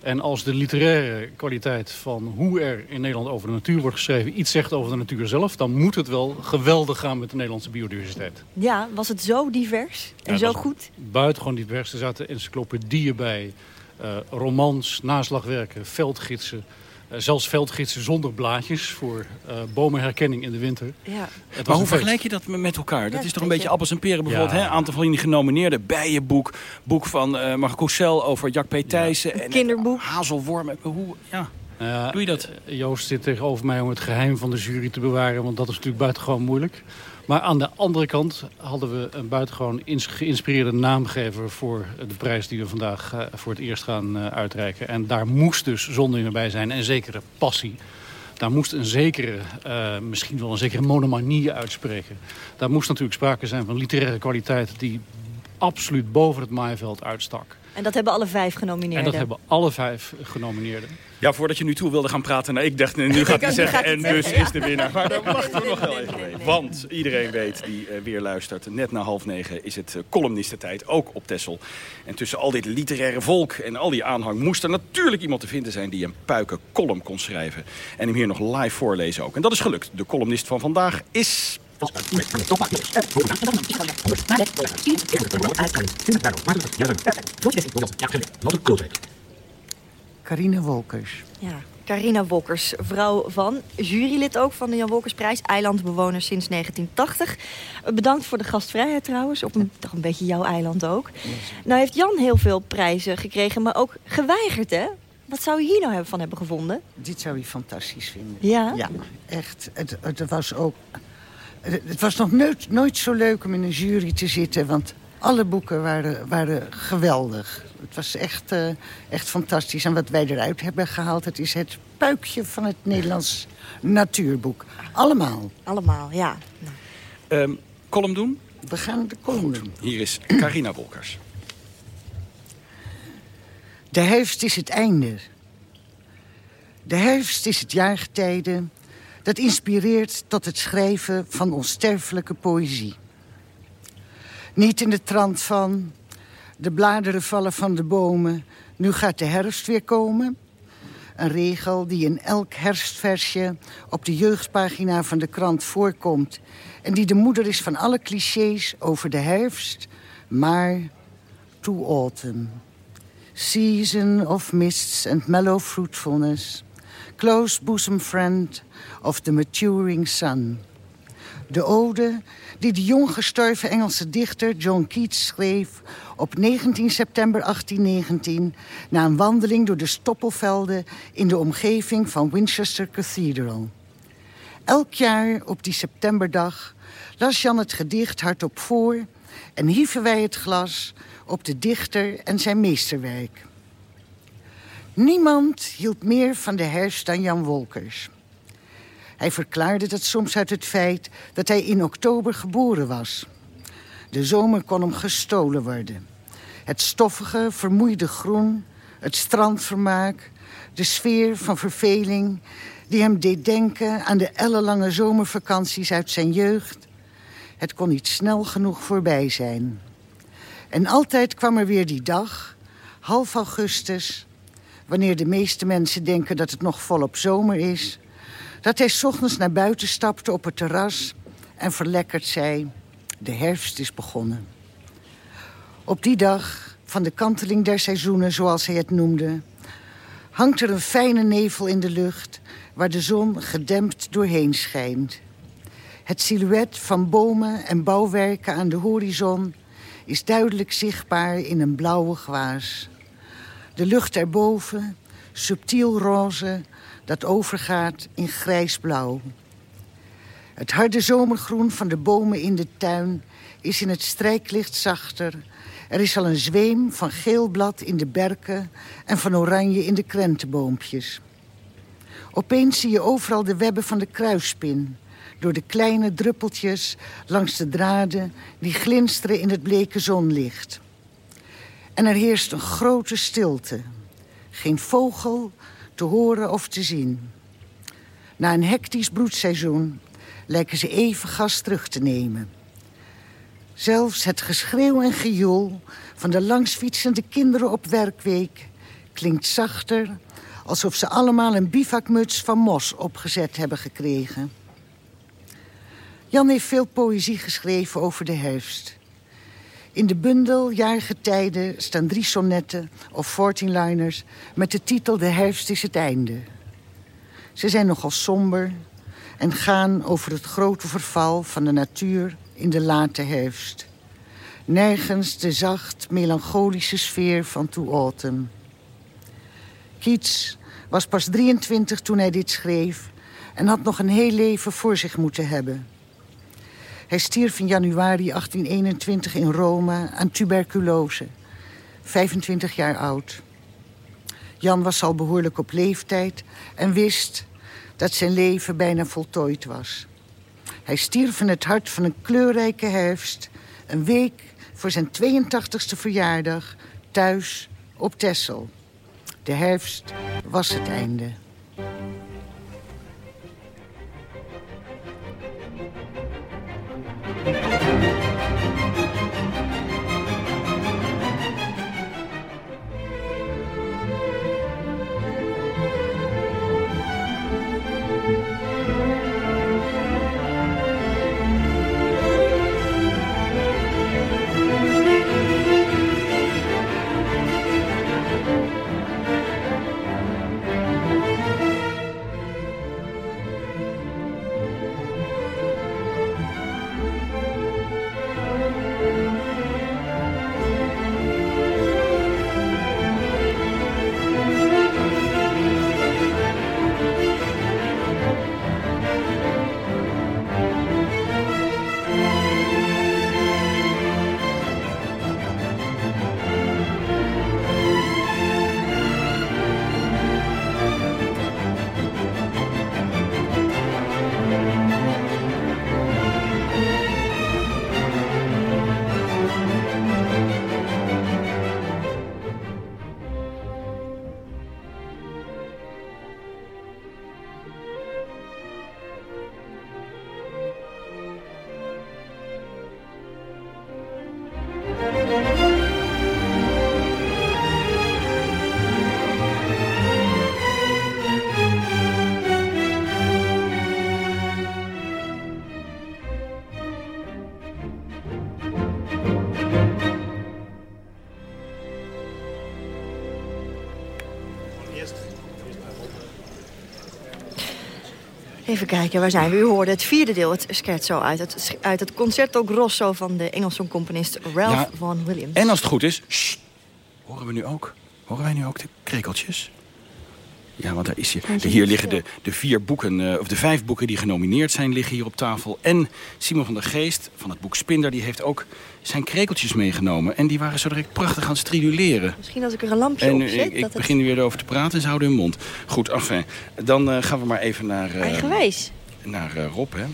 En als de literaire kwaliteit van hoe er in Nederland over de natuur wordt geschreven... iets zegt over de natuur zelf... dan moet het wel geweldig gaan met de Nederlandse biodiversiteit. Ja, was het zo divers en ja, zo goed? Buitengewoon divers. Er zaten encyclopedieën bij, uh, romans, naslagwerken, veldgidsen... Uh, zelfs veldgidsen zonder blaadjes voor uh, bomenherkenning in de winter. Ja. Maar hoe vergelijk je dat met elkaar? Dat ja, is toch een beetje appels en peren bijvoorbeeld. Een ja. aantal van die genomineerden. Bijenboek, boek van uh, Marc Cousel over Jack P. Thijssen. Ja. En, kinderboek. Hazelwormen. Hoe, ja. Doe je dat? Joost zit tegenover mij om het geheim van de jury te bewaren... want dat is natuurlijk buitengewoon moeilijk. Maar aan de andere kant hadden we een buitengewoon geïnspireerde naamgever... voor de prijs die we vandaag uh, voor het eerst gaan uh, uitreiken. En daar moest dus zonde bij zijn en zekere passie. Daar moest een zekere, uh, misschien wel een zekere monomanie uitspreken. Daar moest natuurlijk sprake zijn van literaire kwaliteit... die absoluut boven het maaiveld uitstak. En dat hebben alle vijf genomineerden? En dat hebben alle vijf genomineerden. Ja, voordat je nu toe wilde gaan praten, nou, ik dacht, nu gaat hij zeggen, en dus is de winnaar. Maar daar wachten we nog wel even mee. Want iedereen weet, die uh, weer luistert, net na half negen is het uh, columnistentijd, ook op Tessel. En tussen al dit literaire volk en al die aanhang moest er natuurlijk iemand te vinden zijn die een puiken column kon schrijven. En hem hier nog live voorlezen ook. En dat is gelukt. De columnist van vandaag is Carina Wolkers. Ja, Carina Wolkers, vrouw van, jurylid ook van de Jan Wolkersprijs, eilandbewoner sinds 1980. Bedankt voor de gastvrijheid trouwens, op een, toch een beetje jouw eiland ook. Nou heeft Jan heel veel prijzen gekregen, maar ook geweigerd hè? Wat zou je hier nou van hebben gevonden? Dit zou je fantastisch vinden. Ja? Ja, echt. Het, het was ook... Het was nog nooit, nooit zo leuk om in een jury te zitten, want alle boeken waren, waren geweldig. Het was echt, uh, echt fantastisch. En wat wij eruit hebben gehaald, het is het puikje van het Nederlands natuurboek. Allemaal. Allemaal, ja. Um, column doen? We gaan de column doen. Hier is Carina Wolkers. De herfst is het einde. De herfst is het jaargetijde dat inspireert tot het schrijven van onsterfelijke poëzie. Niet in de trant van... de bladeren vallen van de bomen, nu gaat de herfst weer komen. Een regel die in elk herfstversje op de jeugdpagina van de krant voorkomt... en die de moeder is van alle clichés over de herfst, maar to autumn. Season of mists and mellow fruitfulness. Close bosom friend of the maturing sun. De ode die de jong gestorven Engelse dichter John Keats schreef... op 19 september 1819... na een wandeling door de stoppelvelden... in de omgeving van Winchester Cathedral. Elk jaar op die septemberdag las Jan het gedicht hardop voor... en hieven wij het glas op de dichter en zijn meesterwerk. Niemand hield meer van de herfst dan Jan Wolkers... Hij verklaarde dat soms uit het feit dat hij in oktober geboren was. De zomer kon hem gestolen worden. Het stoffige, vermoeide groen, het strandvermaak... de sfeer van verveling die hem deed denken aan de ellenlange zomervakanties uit zijn jeugd. Het kon niet snel genoeg voorbij zijn. En altijd kwam er weer die dag, half augustus... wanneer de meeste mensen denken dat het nog volop zomer is dat hij ochtends naar buiten stapte op het terras en verlekkerd zei... de herfst is begonnen. Op die dag van de kanteling der seizoenen, zoals hij het noemde... hangt er een fijne nevel in de lucht... waar de zon gedempt doorheen schijnt. Het silhouet van bomen en bouwwerken aan de horizon... is duidelijk zichtbaar in een blauwe gwaas. De lucht erboven, subtiel roze dat overgaat in grijsblauw. Het harde zomergroen van de bomen in de tuin is in het strijklicht zachter. Er is al een zweem van geel blad in de berken en van oranje in de krentenboompjes. Opeens zie je overal de webben van de kruisspin... door de kleine druppeltjes langs de draden die glinsteren in het bleke zonlicht. En er heerst een grote stilte. Geen vogel, te horen of te zien. Na een hectisch broedseizoen lijken ze even gas terug te nemen. Zelfs het geschreeuw en gejoel van de langsfietsende kinderen op werkweek... klinkt zachter, alsof ze allemaal een bivakmuts van mos opgezet hebben gekregen. Jan heeft veel poëzie geschreven over de herfst. In de bundel Jaargetijden staan drie sonnetten of 14-liners... met de titel De herfst is het einde. Ze zijn nogal somber en gaan over het grote verval van de natuur in de late herfst. Nergens de zacht melancholische sfeer van To Autumn. Keats Was pas 23 toen hij dit schreef en had nog een heel leven voor zich moeten hebben. Hij stierf in januari 1821 in Rome aan tuberculose. 25 jaar oud. Jan was al behoorlijk op leeftijd en wist dat zijn leven bijna voltooid was. Hij stierf in het hart van een kleurrijke herfst... een week voor zijn 82e verjaardag thuis op Texel. De herfst was het einde. Even kijken, waar zijn we? U hoorde het vierde deel, het scherzo uit het, uit het Concerto Grosso van de Engelse componist Ralph Ja, Vaughan Williams. En als het goed is, horen we nu ook? Horen wij nu ook de krekeltjes? Ja, want daar is De, hier liggen de, de vier boeken, eh, of de vijf boeken die genomineerd zijn, liggen hier op tafel. En Simon van der Geest van het boek Spinder, die heeft ook zijn krekeltjes meegenomen. En die waren zo direct prachtig aan het striduleren. Misschien als ik er een lampje En op eh, zet. ik, ik dat het begin weer erover te praten en ze houden hun mond. Goed, enfin. Dan eh, gaan we maar even naar... Eigenwijs. naar Rob, hè.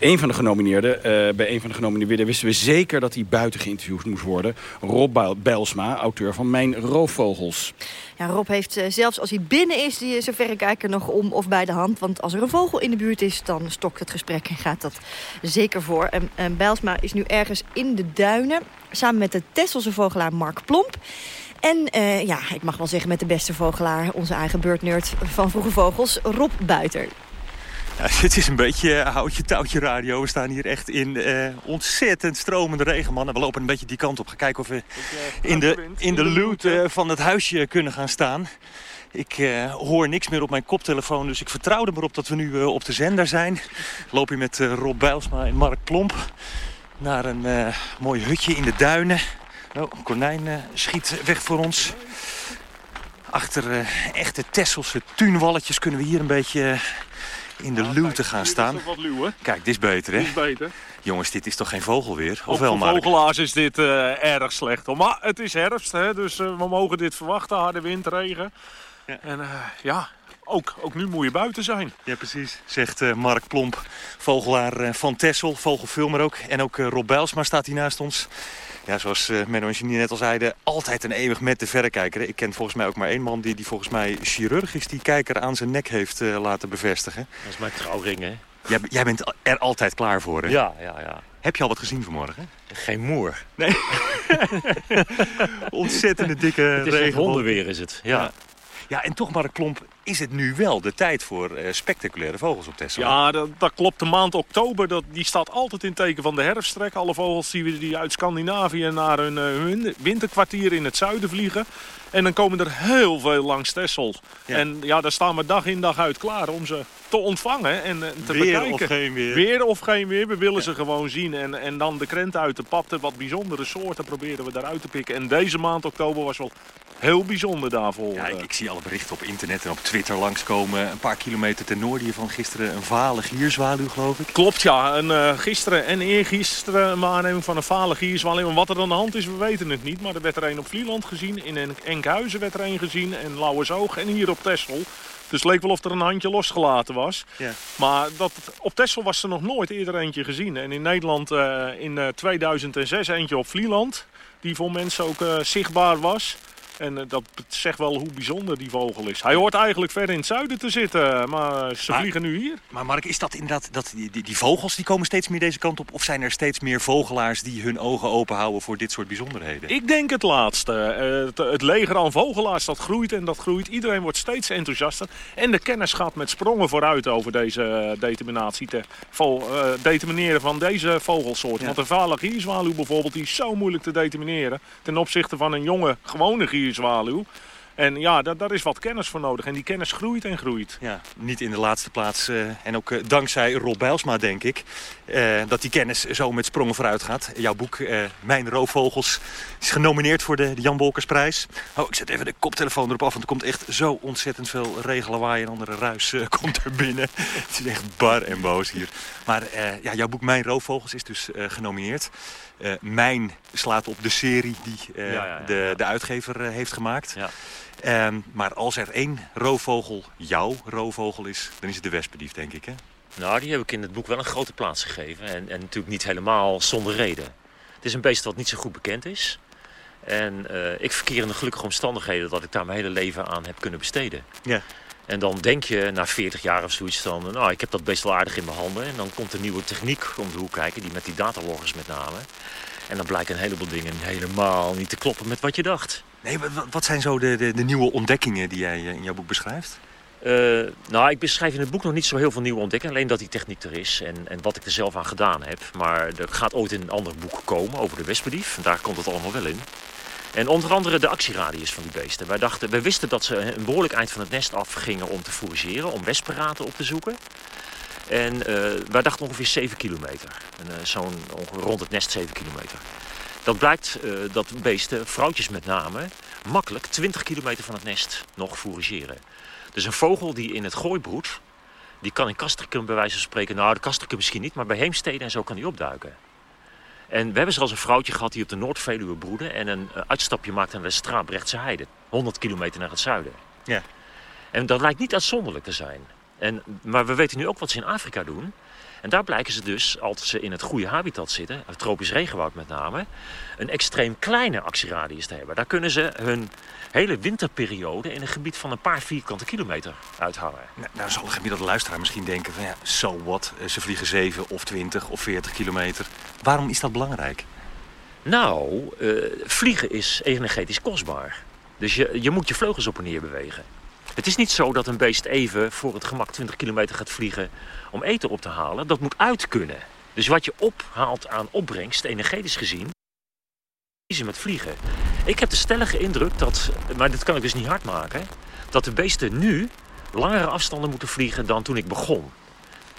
Een van de genomineerden, eh, bij een van de genomineerden wisten we zeker dat hij buiten geïnterviewd moest worden. Rob Bijlsma, auteur van Mijn Roofvogels. Ja, Rob heeft eh, zelfs als hij binnen is, die is een verrekijker nog om of bij de hand. Want als er een vogel in de buurt is, dan stokt het gesprek en gaat dat zeker voor. En, en is nu ergens in de duinen, samen met de Tesselse vogelaar Mark Plomp. En eh, ja, ik mag wel zeggen met de beste vogelaar, onze eigen beurtnerd van Vroege Vogels, Rob Buiter. Ja, het is een beetje eh, houtje touwtje radio. We staan hier echt in eh, ontzettend stromende regen, man. En we lopen een beetje die kant op. Ga kijken of we in de, in de loot eh, van het huisje kunnen gaan staan. Ik eh, hoor niks meer op mijn koptelefoon, dus ik vertrouw er maar op dat we nu eh, op de zender zijn. Ik loop hier met eh, Rob Bijlsma en Mark Plomp naar een eh, mooi hutje in de duinen. Oh, een konijn eh, schiet weg voor ons. Achter eh, echte Tesselse tuinwalletjes kunnen we hier een beetje eh, in de luwte gaan staan. luw? Kijk, dit is beter, hè? Dit is beter. Jongens, dit is toch geen vogelweer? Of wel, Mark? vogelaars is dit eh, erg slecht. Maar het is herfst, hè, dus eh, we mogen dit verwachten. Harde wind, regen. En eh, ja, ook, ook nu moet je buiten zijn. Ja, precies. Zegt Mark Plomp, vogelaar van Tessel, vogelfilmer ook. En ook Rob Bijlsma staat hier naast ons. Ja, zoals eh Menno en Janine net al zeiden, altijd en eeuwig met de verrekijker. Ik ken volgens mij ook maar één man die, die volgens mij chirurgisch die kijker aan zijn nek heeft eh, laten bevestigen. Dat is mijn trouwring, hè? Jij, jij bent er altijd klaar voor, hè? Ja, ja, ja. Heb je al wat gezien vanmorgen? Geen moer. Nee. Ontzettende dikke Het is het regenboog. wonderweer, is het. Ja. Ja, en toch, Mark Klomp, is het nu wel de tijd voor eh, spectaculaire vogels op Texel? Ja, dat, dat klopt. De maand oktober dat, die staat altijd in teken van de herfsttrek. Alle vogels die, die uit Scandinavië naar hun, eh, hun winterkwartier in het zuiden vliegen. En dan komen er heel veel langs Texel. En ja, daar staan we dag in dag uit klaar om ze te ontvangen en eh, te Weer bekijken. of geen weer. Weer of geen weer. We willen ze gewoon zien. En, en dan de krenten uit de patten. Wat bijzondere soorten proberen we daaruit te pikken. En deze maand oktober was wel heel bijzonder daarvoor. Ja, ik, ik, zie alle berichten op internet en op Twitter langskomen. Een paar kilometer ten noorden hiervan gisteren een vale gierzwaluw, geloof ik. Klopt, ja. En, uh, gisteren en eergisteren een waarneming van een vale gierzwaluw. En wat er aan de hand is, we weten het niet. Maar er werd er een op Vlieland gezien, in Enkhuizen werd er een gezien... en Lauwersoog en hier op Texel. Dus het leek wel of er een handje losgelaten was. Ja. Maar dat, op Texel was er nog nooit eerder eentje gezien. En in Nederland uh, in 2006 eentje op Vlieland. Die voor mensen ook uh, zichtbaar was. En uh, dat zegt wel hoe bijzonder die vogel is. Hij hoort eigenlijk ver in het zuiden te zitten, maar ze maar, vliegen nu hier. Maar Mark, is dat inderdaad, dat die, die, die, vogels die komen steeds meer deze kant op? Of zijn er steeds meer vogelaars die hun ogen open houden voor dit soort bijzonderheden? Ik denk het laatste. Uh, het, het, leger aan vogelaars dat groeit en dat groeit. Iedereen wordt steeds enthousiaster. En de kennis gaat met sprongen vooruit over deze determinatie. Te determineren van deze vogelsoort. Ja. Want de vale gierzwaluw bijvoorbeeld, die is zo moeilijk te determineren. Ten opzichte van een jonge, gewone zwaluw. En ja, daar, daar, is wat kennis voor nodig. En die kennis groeit en groeit. Ja, niet in de laatste plaats. Uh, en ook uh, dankzij Rob Bijlsma, denk ik. Uh, dat die kennis zo met sprongen vooruit gaat. Jouw boek Mijn Roofvogels is genomineerd voor de, de Jan Wolkersprijs. Oh, ik zet even de koptelefoon erop af. Want er komt echt zo ontzettend veel regenlawaai en andere ruis komt er binnen. Het is echt bar en boos hier. Maar ja, jouw boek Mijn Roofvogels is dus genomineerd. Uh, mijn slaat op de serie die uh, ja, ja, ja, de, de uitgever uh, heeft gemaakt. Um, maar als er één roofvogel jouw roofvogel is, dan is het de wespendief, denk ik, hè? Nou, die heb ik in het boek wel een grote plaats gegeven. En, en natuurlijk niet helemaal zonder reden. Het is een beest wat niet zo goed bekend is. En ik verkeer in de gelukkige omstandigheden dat ik daar mijn hele leven aan heb kunnen besteden. Ja. En dan denk je na 40 jaar of zoiets dan, nou, ik heb dat best wel aardig in mijn handen. En dan komt een nieuwe techniek om de hoek kijken, die met die dataloggers met name. En dan blijken een heleboel dingen helemaal niet te kloppen met wat je dacht. Nee, wat zijn zo de, de, de nieuwe ontdekkingen die jij in jouw boek beschrijft? Uh, nou, ik beschrijf in het boek nog niet zo heel veel nieuwe ontdekkingen. Alleen dat die techniek er is en, en wat ik er zelf aan gedaan heb. Maar er gaat ooit een ander boek komen over de wespendief. En daar komt het allemaal wel in. En onder andere de actieradius van die beesten. Wij, dachten, wij wisten dat ze een behoorlijk eind van het nest af gingen om te fourageren, om wespenraten op te zoeken. En uh, wij dachten ongeveer 7 kilometer. Uh, Zo'n rond het nest 7 kilometer. Dat blijkt uh, dat beesten, vrouwtjes met name, makkelijk 20 kilometer van het nest nog fourageren. Dus een vogel die in het gooi broedt, die kan in Castricum bij wijze van spreken... Nou, de Castricum misschien niet, maar bij Heemstede en zo kan die opduiken. En we hebben zelfs een vrouwtje gehad die op de Noordveluwe broedde... en een uitstapje maakte naar de Straaprechtse Heide. 100 kilometer naar het zuiden. Ja. En dat lijkt niet uitzonderlijk te zijn. En, maar we weten nu ook wat ze in Afrika doen. En daar blijken ze dus, als ze in het goede habitat zitten... het tropisch regenwoud met name... een extreem kleine actieradius te hebben. Daar kunnen ze hun hele winterperiode... in een gebied van een paar vierkante kilometer uithangen. Nou, nou zal de gemiddelde luisteraar misschien denken van... ja, so what, ze vliegen 7 of 20 of 40 kilometer. Waarom is dat belangrijk? Nou, uh, vliegen is energetisch kostbaar. Dus je, je moet je vleugels op en neer bewegen. Het is niet zo dat een beest even voor het gemak 20 kilometer gaat vliegen om eten op te halen. Dat moet uit kunnen. Dus wat je ophaalt aan opbrengst, energetisch gezien, is met vliegen. Ik heb de stellige indruk dat, maar dit kan ik dus niet hard maken, dat de beesten nu langere afstanden moeten vliegen dan toen ik begon.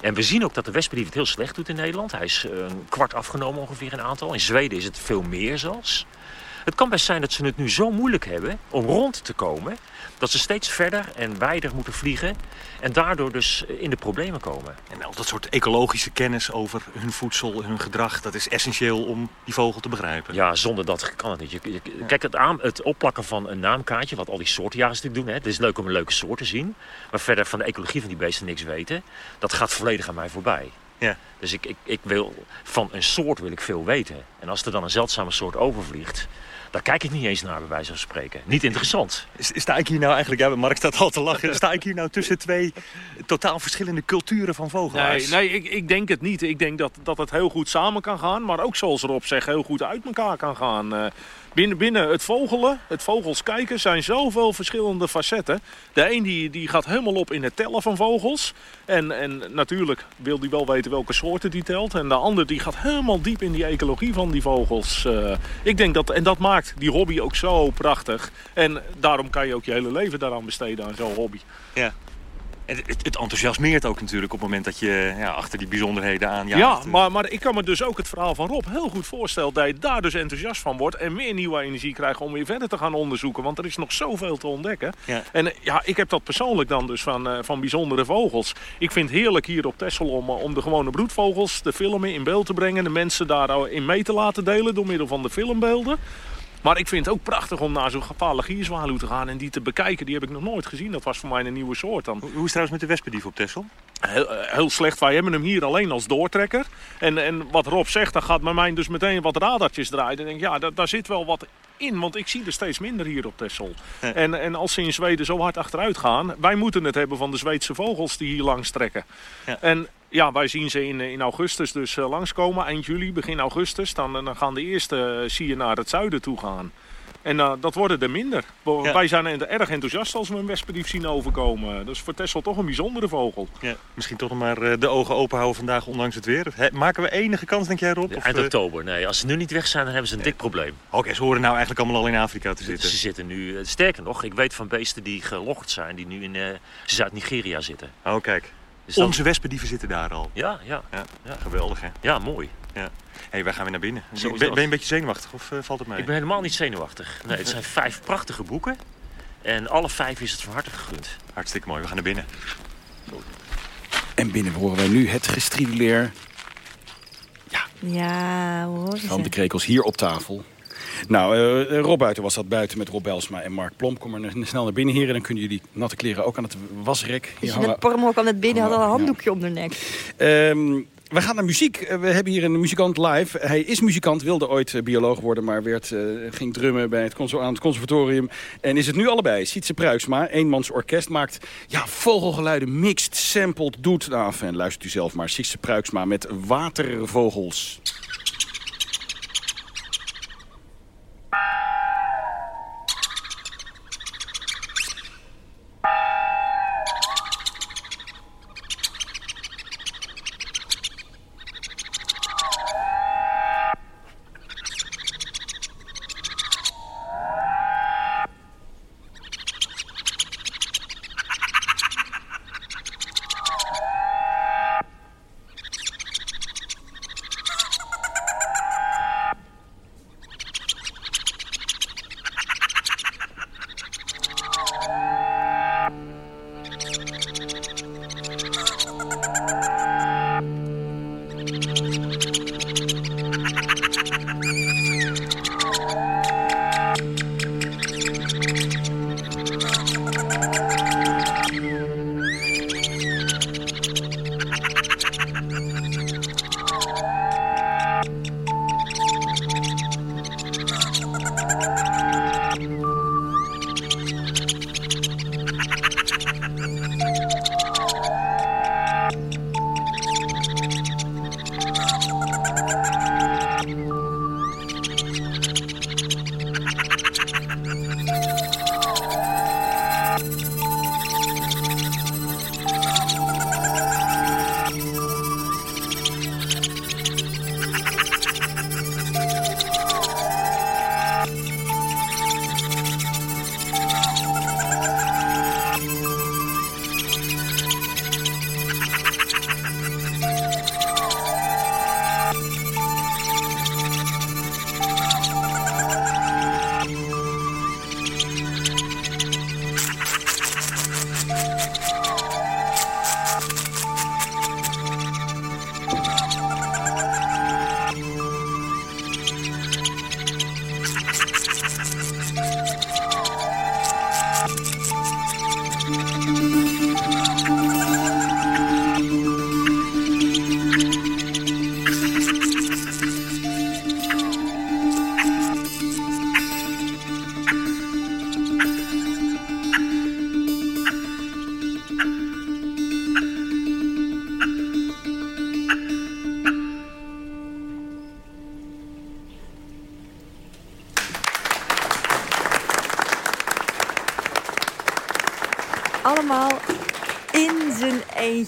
En we zien ook dat de wespendief het heel slecht doet in Nederland. Hij is een kwart afgenomen ongeveer in aantal. In Zweden is het veel meer zelfs. Het kan best zijn dat ze het nu zo moeilijk hebben om rond te komen... dat ze steeds verder en wijder moeten vliegen... en daardoor dus in de problemen komen. En al dat soort ecologische kennis over hun voedsel, hun gedrag... dat is essentieel om die vogel te begrijpen. Ja, zonder dat kan het niet. Je, kijk, het, aan, het opplakken van een naamkaartje... wat al die soortenjagers natuurlijk doen... Hè, het is leuk om een leuke soort te zien... maar verder van de ecologie van die beesten niks weten... dat gaat volledig aan mij voorbij. Ja. Dus ik, ik, ik wil, van een soort wil ik veel weten. En als er dan een zeldzame soort overvliegt... Daar kijk ik niet eens naar, bij wijze van spreken. Niet interessant. Sta ik hier nou eigenlijk, ja, Mark staat al te lachen. Sta ik hier nou tussen twee totaal verschillende culturen van vogelaars? Nee, nee ik, ik denk het niet. Ik denk dat, dat het heel goed samen kan gaan. Maar ook zoals Rob zegt, heel goed uit elkaar kan gaan. Binnen, binnen het vogelen, het vogels kijken, zijn zoveel verschillende facetten. De een die, die gaat helemaal op in het tellen van vogels. En, en natuurlijk wil die wel weten welke soorten die telt. En de ander die gaat helemaal diep in die ecologie van die vogels. Uh, ik denk dat, en dat maakt die hobby ook zo prachtig. En daarom kan je ook je hele leven daaraan besteden aan zo'n hobby. Ja. Het, het, het enthousiasmeert ook natuurlijk op het moment dat je ja, achter die bijzonderheden aan Ja, maar, maar ik kan me dus ook het verhaal van Rob heel goed voorstellen... dat je daar dus enthousiast van wordt en meer nieuwe energie krijgt... om weer verder te gaan onderzoeken, want er is nog zoveel te ontdekken. Ja. En eh, ja, ik heb dat persoonlijk dan dus van, eh, van bijzondere vogels. Ik vind het heerlijk hier op Texel om, eh, om de gewone broedvogels te filmen, in beeld te brengen... de mensen daarin mee te laten delen door middel van de filmbeelden. Maar ik vind het ook prachtig om naar zo'n gevaarlijke gierzwaluw te gaan en die te bekijken. Die heb ik nog nooit gezien. Dat was voor mij een nieuwe soort dan. Hoe is het trouwens met de wespendief op Texel? Heel, eh, heel slecht. Wij hebben hem hier alleen als doortrekker. En, en wat Rob zegt, dan gaat bij mij dus meteen wat radartjes draaien. Dan denk ik, ja, daar, daar zit wel wat in. Want ik zie er steeds minder hier op Texel. En, en als ze in Zweden zo hard achteruit gaan... wij moeten het hebben van de Zweedse vogels die hier langs trekken. En ja, wij zien ze in, in augustus dus uh, langskomen. Eind juli, begin augustus. Dan, dan gaan de eerste uh, zie je naar het zuiden toe gaan. En uh, dat worden er minder. Ja. Wij zijn erg enthousiast als we een wespendief zien overkomen. Dat is voor Texel toch een bijzondere vogel. Ja, misschien toch nog maar uh, de ogen open houden vandaag ondanks het weer. He, maken we enige kans, denk jij Rob? Ja, eind oktober, nee. Als ze nu niet weg zijn, dan hebben ze een dik probleem. Oké, okay, ze horen nou eigenlijk allemaal al in Afrika te zitten. Ze zitten nu, uh, sterker nog, ik weet van beesten die gelogd zijn, die nu in Zuid-Nigeria zitten. Oh, kijk. Dus. Onze wespendieven zitten daar al. Ja, ja. ja. ja. Geweldig, hè? Ja, mooi. Ja. hey, wij gaan weer naar binnen. Ben, ben, je een beetje zenuwachtig of uh, valt het mee? Ik ben helemaal niet zenuwachtig. Nee, het zijn vijf prachtige boeken. En alle vijf is het van harte gegund. Hartstikke mooi. We gaan naar binnen. En binnen horen wij nu het gestriduleer ja. Ja, hoor. van de krekels hier op tafel. Nou, uh, Rob Buiten was dat buiten met Rob Belsma en Mark Plom. Kom er snel naar binnen, heren. Dan kunnen jullie natte kleren ook aan het wasrek. Hier hangen... Pormo kwam net binnen, had al een handdoekje om de nek. Um, we gaan naar muziek. We hebben hier een muzikant live. Hij is muzikant, wilde ooit bioloog worden... maar werd, uh, ging drummen bij het aan het conservatorium. En is het nu allebei. Sietse Pruiksma, eenmans orkest, maakt ja, vogelgeluiden, mixed, sampled, doet. Nou, en luistert u zelf maar. Sietse Pruiksma met watervogels.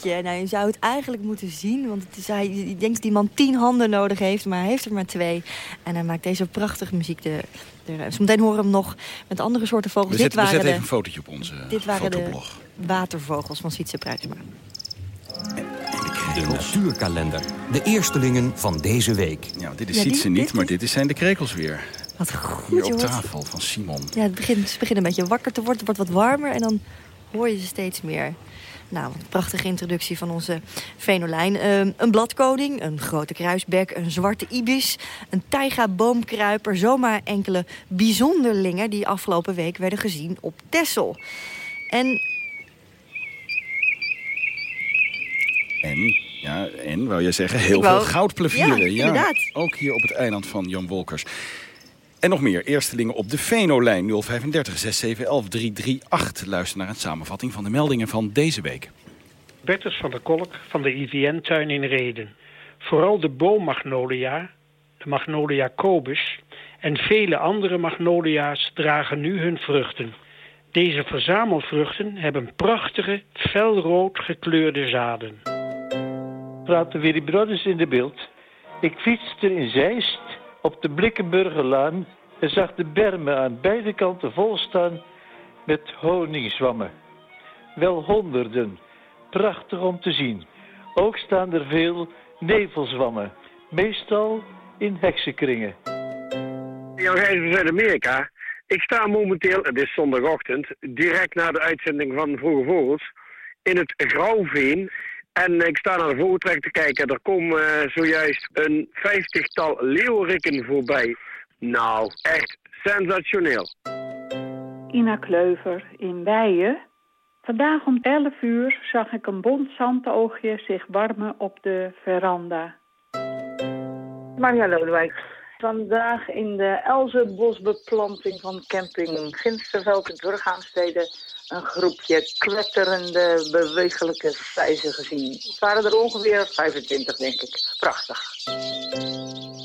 Nou, je zou het eigenlijk moeten zien, want het is, hij, je denkt dat die man tien handen nodig heeft, maar hij heeft er maar twee. En hij maakt deze prachtige muziek. De, de, zometeen horen we hem nog met andere soorten vogels. We dit waren zetten de, even een fotootje op onze dit waren fotoblog. de watervogels van Sietse Pruisma. De natuurkalender. De eerstelingen van deze week. Ja, dit is Ja, ze niet, dit maar dit is zijn de krekels weer. Wat goed, Hier op hoort- tafel van Simon. Ja, het begint, ze beginnen een beetje wakker te worden. Het wordt wat warmer en dan hoor je ze steeds meer. Nou, wat een prachtige introductie van onze venolijn. Ehm, een bladkoning, een grote kruisbek, een zwarte ibis... een taiga-boomkruiper, zomaar enkele bijzonderlingen... die afgelopen week werden gezien op Texel. En En, ja, en wou je zeggen, heel wou- veel goudplevieren. Ja, inderdaad. Ook hier op het eiland van Jan Wolkers. En nog meer, eerstelingen op de Venolijn 035 6711 338. Luister naar een samenvatting van de meldingen van deze week. Bertus van der Kolk van de IVN-tuin in Reden. Vooral de boommagnolia, de magnolia cobus en vele andere magnolia's dragen nu hun vruchten. Deze verzamelvruchten hebben prachtige, felrood gekleurde zaden. praten Willy Brothers in de beeld. Ik fietste in Zeist op de Blikkenburgerlaan en zag de bermen aan beide kanten vol staan met honingzwammen. Wel honderden, prachtig om te zien. Ook staan er veel nevelzwammen, meestal in heksenkringen. Jan Gijzen Zuid-Amerika. Ik sta momenteel, het is zondagochtend, direct na de uitzending van Vroege Vogels, in het Grauwveen. En ik sta naar de vogeltrek te kijken. Er komen eh, zojuist een vijftigtal leeuwerikken voorbij. Nou, echt sensationeel. Ina Kleuver in Weijen. Vandaag om 11 uur zag ik een bont zandoogje zich warmen op de veranda. Maria Lodewijk. Vandaag in de Elzenbosbeplanting van camping Ginsterveld in Burgaanstede een groepje kwetterende, bewegelijke vijzen gezien. Het waren er ongeveer 25, denk ik. Prachtig.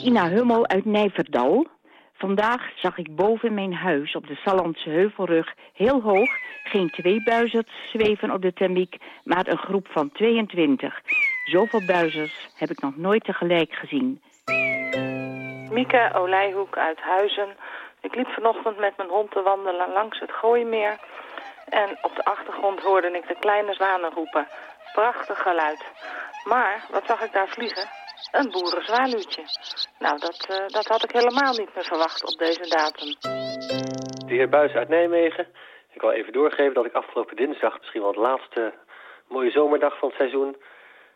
Ina Hummel uit Nijverdal. Vandaag zag ik boven mijn huis op de Sallandse Heuvelrug heel hoog geen twee buizers zweven op de thermiek, maar een groep van 22. Zoveel buizers heb ik nog nooit tegelijk gezien. Mieke Olijhoek uit Huizen. Ik liep vanochtend met mijn hond te wandelen langs het Gooimeer. En op de achtergrond hoorde ik de kleine zwanen roepen. Prachtig geluid. Maar, wat zag ik daar vliegen? Een boerenzwaluwtje. Nou, dat, eh, dat had ik helemaal niet meer verwacht op deze datum. De heer Buis uit Nijmegen. Ik wil even doorgeven dat ik afgelopen dinsdag misschien wel de laatste mooie zomerdag van het seizoen...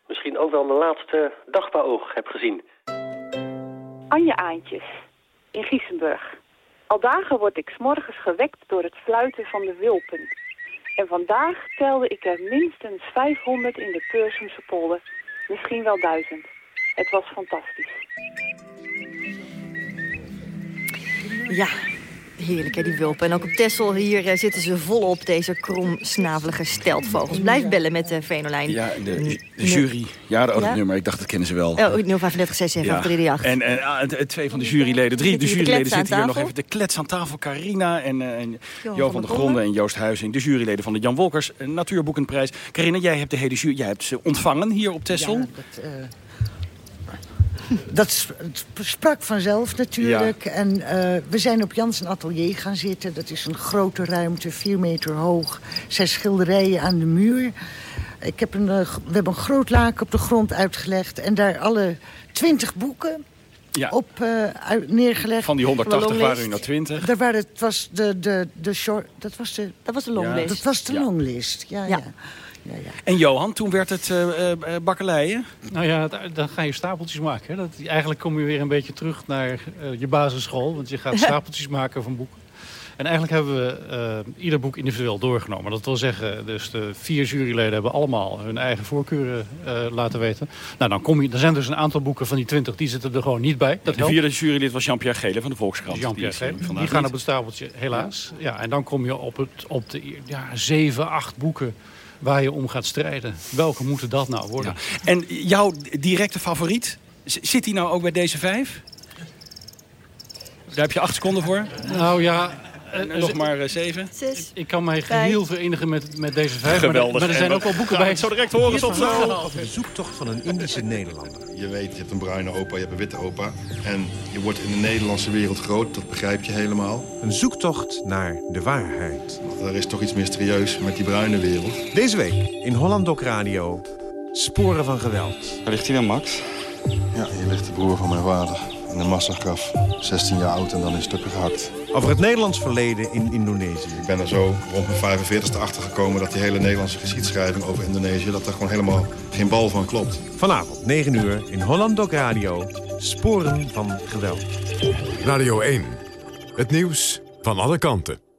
misschien ook wel mijn laatste dagbouwoog heb gezien. Anje Aantjes, in Giesenburg. Al dagen word ik morgens gewekt door het fluiten van de wilpen. En vandaag telde ik er minstens 500 in de Peursumse polder. Misschien wel duizend. Het was fantastisch. Ja, heerlijk hè, die wulpen. En ook op Texel hier eh, zitten ze volop, deze kromsnavelige steltvogels. Blijf bellen met de Venolijn. Ja, de, de jury. Ja, de, oh, dat Ja? nummer, ik dacht dat kennen ze wel. Oh, 035 67 En, en ah, twee van de juryleden, drie de Zitten hier de juryleden kletsen aan zitten hier nog tafel? even. De klets aan tafel, Carina en, eh, en Jo, van van der Gronden en Joost Huizing. De juryleden van de Jan Wolkers eh, Natuurboekenprijs. Carina, jij hebt de hele jury, jij hebt ze ontvangen hier op Texel. Ja, dat, eh, dat sprak vanzelf natuurlijk. En eh, we zijn op Jansen Atelier gaan zitten. Dat is een grote ruimte, vier meter hoog. Zes schilderijen aan de muur. Ik heb een, eh, we hebben een groot laken op de grond uitgelegd. En daar alle twintig boeken Ja. op eh, uit- neergelegd. Van die 180 waren u naar 20. Daar waren, het was de, de, de short... Dat was de, dat was de longlist. Dat was de Ja. longlist, ja, ja. Ja. En Johan, toen werd het eh eh, eh, bakkeleien. Nou ja, dan ga je stapeltjes maken. Hè. Dat, eigenlijk kom je weer een beetje terug naar eh, je basisschool. Want je gaat stapeltjes maken van boeken. En eigenlijk hebben we eh, ieder boek individueel doorgenomen. Dat wil zeggen, dus de vier juryleden hebben allemaal hun eigen voorkeuren eh, laten weten. Nou, dan kom je, er zijn dus een aantal boeken van die twintig, die zitten er gewoon niet bij. Dat de vierde jurylid was Jean-Pierre Gele van de Volkskrant. Jean-Pierre Die Gele. Die gaan op het stapeltje, helaas. Ja, en dan kom je op, het, op de ja, zeven, acht boeken waar je om gaat strijden. Welke moeten dat nou worden? En jouw directe favoriet, zit die nou ook bij deze vijf? Daar heb je acht seconden voor. Nou ja, En nog maar eh, zeven. Zes. Ik kan mij geheel verenigen met, met deze vijf. maar er- Geweldig. Maar er zijn ook wel we boeken bij. het zo direct horen, tot zo. De zoektocht van een Indische Nederlander. Je weet, je hebt een bruine opa, je hebt een witte opa. En je wordt in de Nederlandse wereld groot, dat begrijp je helemaal. Een zoektocht naar de waarheid. Er is toch iets mysterieus met die bruine wereld. Deze week in Holland Doc Radio. Sporen van geweld. Waar ligt hij dan, Max? Ja, hier ligt de broer van mijn vader. In een massagraf. 16 jaar oud en dan in stukken gehakt. Over het Nederlands verleden in Indonesië. Ik ben er zo rond mijn 45ste achter gekomen dat die hele Nederlandse geschiedschrijving over Indonesië... dat er gewoon helemaal geen bal van klopt. Vanavond 9 uur in Holland Doc Radio. Sporen van geweld. Radio 1. Het nieuws van alle kanten.